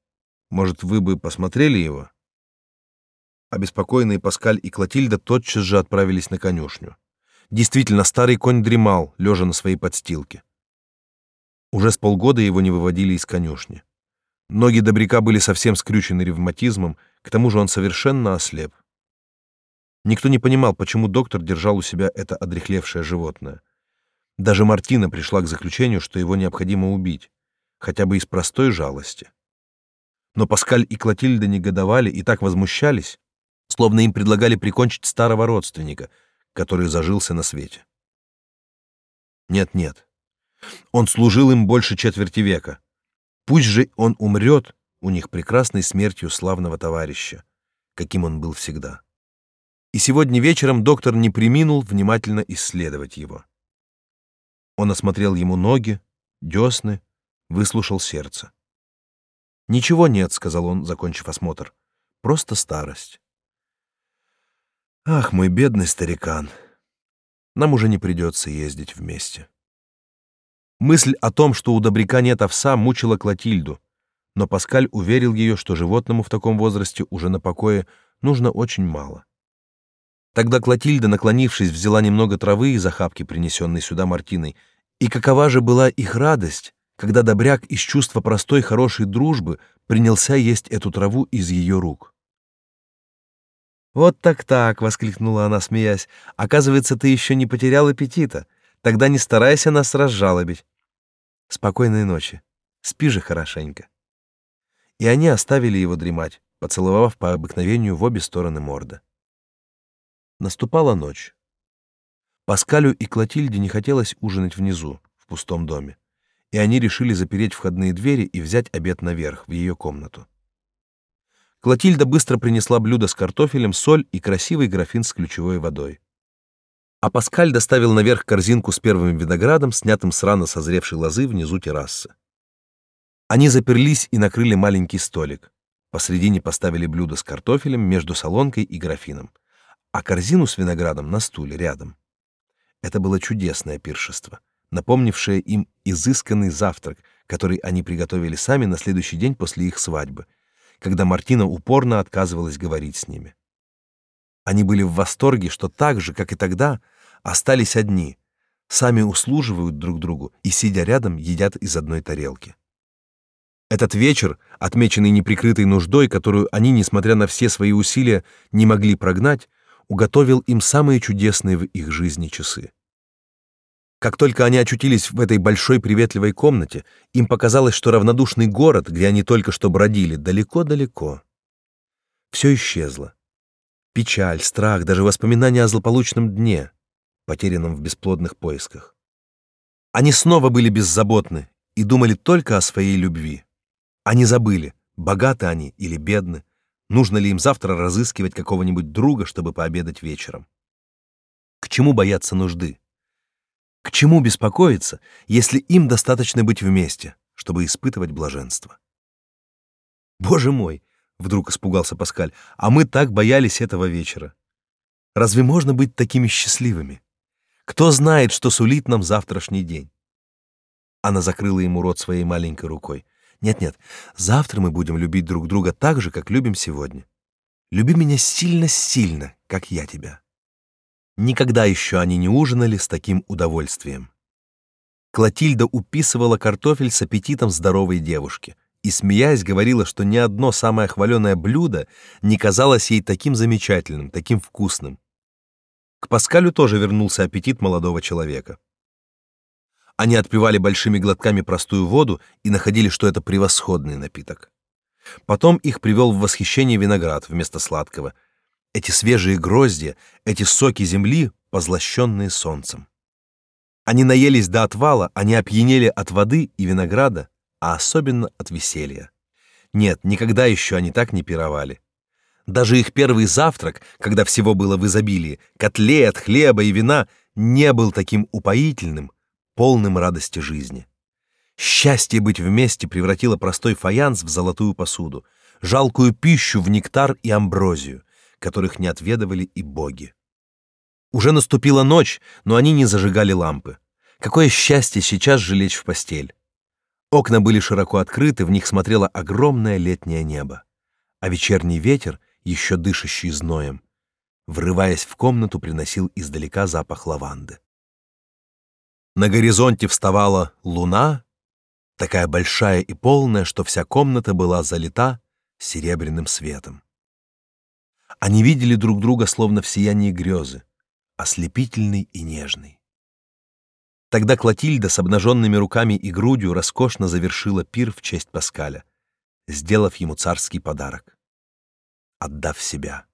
S1: Может, вы бы посмотрели его?» Обеспокоенные Паскаль и Клотильда тотчас же отправились на конюшню. Действительно, старый конь дремал, лежа на своей подстилке. Уже с полгода его не выводили из конюшни. Ноги добряка были совсем скрючены ревматизмом, к тому же он совершенно ослеп. Никто не понимал, почему доктор держал у себя это одряхлевшее животное. Даже Мартина пришла к заключению, что его необходимо убить, хотя бы из простой жалости. Но Паскаль и Клотильда негодовали и так возмущались, словно им предлагали прикончить старого родственника, который зажился на свете. Нет, нет. Он служил им больше четверти века. Пусть же он умрет у них прекрасной смертью славного товарища, каким он был всегда. И сегодня вечером доктор не преминул внимательно исследовать его. Он осмотрел ему ноги, десны, выслушал сердце. Ничего нет, сказал он, закончив осмотр. Просто старость. Ах, мой бедный старикан. Нам уже не придется ездить вместе. Мысль о том, что у добряка нет овса, мучила Клотильду, но Паскаль уверил ее, что животному в таком возрасте уже на покое нужно очень мало. Тогда Клотильда, наклонившись, взяла немного травы из охапки, принесенной сюда Мартиной, и какова же была их радость, когда добряк из чувства простой хорошей дружбы принялся есть эту траву из ее рук. «Вот так-так!» — воскликнула она, смеясь. «Оказывается, ты еще не потерял аппетита. Тогда не старайся нас разжалобить. Спокойной ночи. Спи же хорошенько». И они оставили его дремать, поцеловав по обыкновению в обе стороны морда. Наступала ночь. Паскалю и Клотильде не хотелось ужинать внизу, в пустом доме и они решили запереть входные двери и взять обед наверх, в ее комнату. Клотильда быстро принесла блюдо с картофелем, соль и красивый графин с ключевой водой. А Паскаль доставил наверх корзинку с первым виноградом, снятым с рано созревшей лозы внизу террасы. Они заперлись и накрыли маленький столик. Посредине поставили блюдо с картофелем между солонкой и графином, а корзину с виноградом на стуле рядом. Это было чудесное пиршество напомнившее им изысканный завтрак, который они приготовили сами на следующий день после их свадьбы, когда Мартина упорно отказывалась говорить с ними. Они были в восторге, что так же, как и тогда, остались одни, сами услуживают друг другу и, сидя рядом, едят из одной тарелки. Этот вечер, отмеченный неприкрытой нуждой, которую они, несмотря на все свои усилия, не могли прогнать, уготовил им самые чудесные в их жизни часы. Как только они очутились в этой большой приветливой комнате, им показалось, что равнодушный город, где они только что бродили, далеко-далеко. Все исчезло. Печаль, страх, даже воспоминания о злополучном дне, потерянном в бесплодных поисках. Они снова были беззаботны и думали только о своей любви. Они забыли, богаты они или бедны, нужно ли им завтра разыскивать какого-нибудь друга, чтобы пообедать вечером. К чему бояться нужды? К чему беспокоиться, если им достаточно быть вместе, чтобы испытывать блаженство? Боже мой, вдруг испугался Паскаль. А мы так боялись этого вечера. Разве можно быть такими счастливыми? Кто знает, что сулит нам завтрашний день? Она закрыла ему рот своей маленькой рукой. Нет-нет, завтра мы будем любить друг друга так же, как любим сегодня. Люби меня сильно-сильно, как я тебя. Никогда еще они не ужинали с таким удовольствием. Клотильда уписывала картофель с аппетитом здоровой девушки и, смеясь, говорила, что ни одно самое хваленое блюдо не казалось ей таким замечательным, таким вкусным. К Паскалю тоже вернулся аппетит молодого человека. Они отпивали большими глотками простую воду и находили, что это превосходный напиток. Потом их привел в восхищение виноград вместо сладкого — эти свежие грозди, эти соки земли, позлощенные солнцем. Они наелись до отвала, они опьянели от воды и винограда, а особенно от веселья. Нет, никогда еще они так не пировали. Даже их первый завтрак, когда всего было в изобилии, котлет, хлеба и вина, не был таким упоительным, полным радости жизни. Счастье быть вместе превратило простой фаянс в золотую посуду, жалкую пищу в нектар и амброзию, которых не отведывали и боги. Уже наступила ночь, но они не зажигали лампы. Какое счастье сейчас же лечь в постель. Окна были широко открыты, в них смотрело огромное летнее небо, а вечерний ветер, еще дышащий зноем, врываясь в комнату, приносил издалека запах лаванды. На горизонте вставала луна, такая большая и полная, что вся комната была залита серебряным светом. Они видели друг друга словно в сиянии грезы, ослепительный и нежный. Тогда Клотильда с обнаженными руками и грудью роскошно завершила пир в честь Паскаля, сделав ему царский подарок, отдав себя.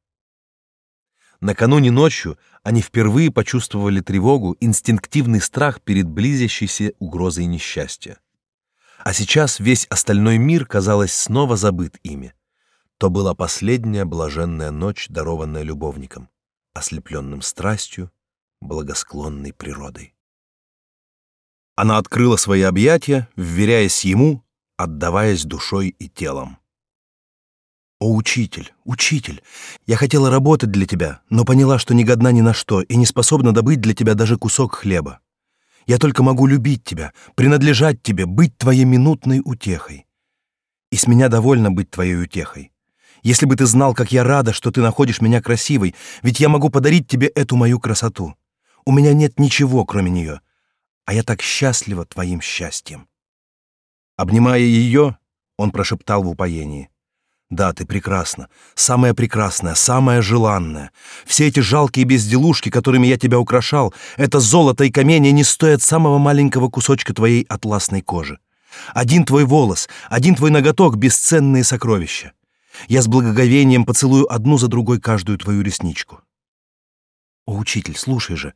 S1: Накануне ночью они впервые почувствовали тревогу, инстинктивный страх перед близящейся угрозой несчастья. А сейчас весь остальной мир, казалось, снова забыт ими то была последняя блаженная ночь, дарованная любовником, ослепленным страстью, благосклонной природой. Она открыла свои объятия, вверяясь ему, отдаваясь душой и телом. «О, учитель, учитель, я хотела работать для тебя, но поняла, что не годна ни на что и не способна добыть для тебя даже кусок хлеба. Я только могу любить тебя, принадлежать тебе, быть твоей минутной утехой. И с меня довольно быть твоей утехой. Если бы ты знал, как я рада, что ты находишь меня красивой, ведь я могу подарить тебе эту мою красоту. У меня нет ничего, кроме нее, а я так счастлива твоим счастьем. Обнимая ее, он прошептал в упоении. Да, ты прекрасна, самая прекрасная, самая желанная. Все эти жалкие безделушки, которыми я тебя украшал, это золото и камень не стоят самого маленького кусочка твоей атласной кожи. Один твой волос, один твой ноготок — бесценные сокровища. Я с благоговением поцелую одну за другой каждую твою ресничку. О, учитель, слушай же.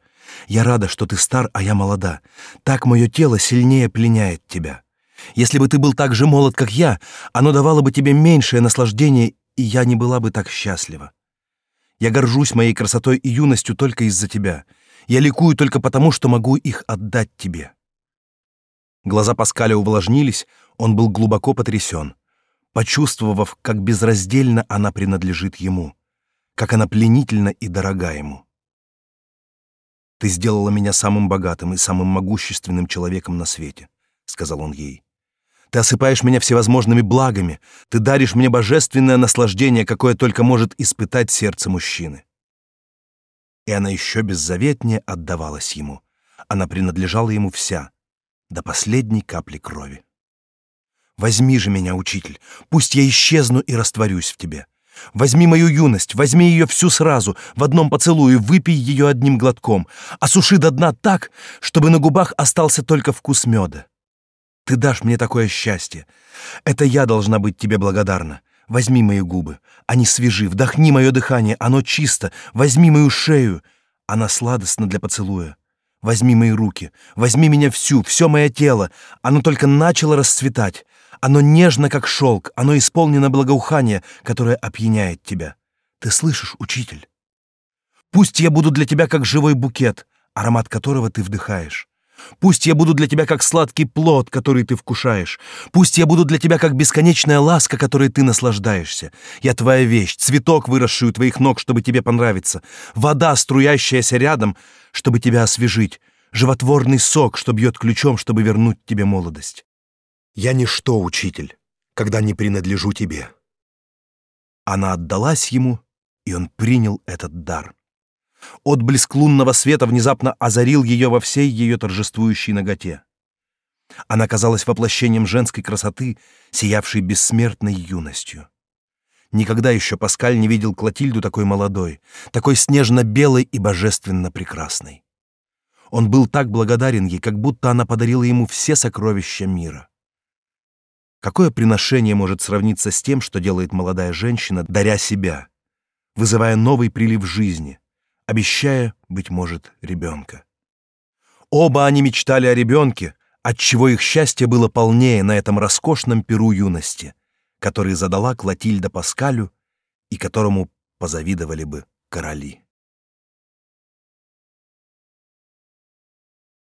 S1: Я рада, что ты стар, а я молода. Так мое тело сильнее пленяет тебя. Если бы ты был так же молод, как я, оно давало бы тебе меньшее наслаждение, и я не была бы так счастлива. Я горжусь моей красотой и юностью только из-за тебя. Я ликую только потому, что могу их отдать тебе». Глаза Паскаля увлажнились, он был глубоко потрясен, почувствовав, как безраздельно она принадлежит ему, как она пленительна и дорога ему. «Ты сделала меня самым богатым и самым могущественным человеком на свете», — сказал он ей. «Ты осыпаешь меня всевозможными благами, ты даришь мне божественное наслаждение, какое только может испытать сердце мужчины». И она еще беззаветнее отдавалась ему. Она принадлежала ему вся, до последней капли крови. «Возьми же меня, учитель, пусть я исчезну и растворюсь в тебе. Возьми мою юность, возьми ее всю сразу, в одном поцелуе, выпей ее одним глотком, осуши до дна так, чтобы на губах остался только вкус меда. Ты дашь мне такое счастье. Это я должна быть тебе благодарна. Возьми мои губы, они свежи, вдохни мое дыхание, оно чисто, возьми мою шею, она сладостна для поцелуя. Возьми мои руки, возьми меня всю, все мое тело, оно только начало расцветать. Оно нежно, как шелк, оно исполнено благоухания, которое опьяняет тебя. Ты слышишь, учитель? Пусть я буду для тебя как живой букет, аромат которого ты вдыхаешь. Пусть я буду для тебя как сладкий плод, который ты вкушаешь. Пусть я буду для тебя как бесконечная ласка, которой ты наслаждаешься. Я твоя вещь, цветок, выросший у твоих ног, чтобы тебе понравиться, вода, струящаяся рядом, чтобы тебя освежить, животворный сок, что бьет ключом, чтобы вернуть тебе молодость. Я ничто, учитель, когда не принадлежу тебе. Она отдалась ему, и он принял этот дар. Отблеск лунного света внезапно озарил ее во всей ее торжествующей ноготе. Она казалась воплощением женской красоты, сиявшей бессмертной юностью. Никогда еще Паскаль не видел Клотильду такой молодой, такой снежно-белой и божественно прекрасной. Он был так благодарен ей, как будто она подарила ему все сокровища мира. Какое приношение может сравниться с тем, что делает молодая женщина, даря себя, вызывая новый прилив жизни, обещая, быть может, ребенка? Оба они мечтали о ребенке, отчего их счастье было полнее на этом роскошном перу юности, который задала Клотильда Паскалю и которому позавидовали бы короли.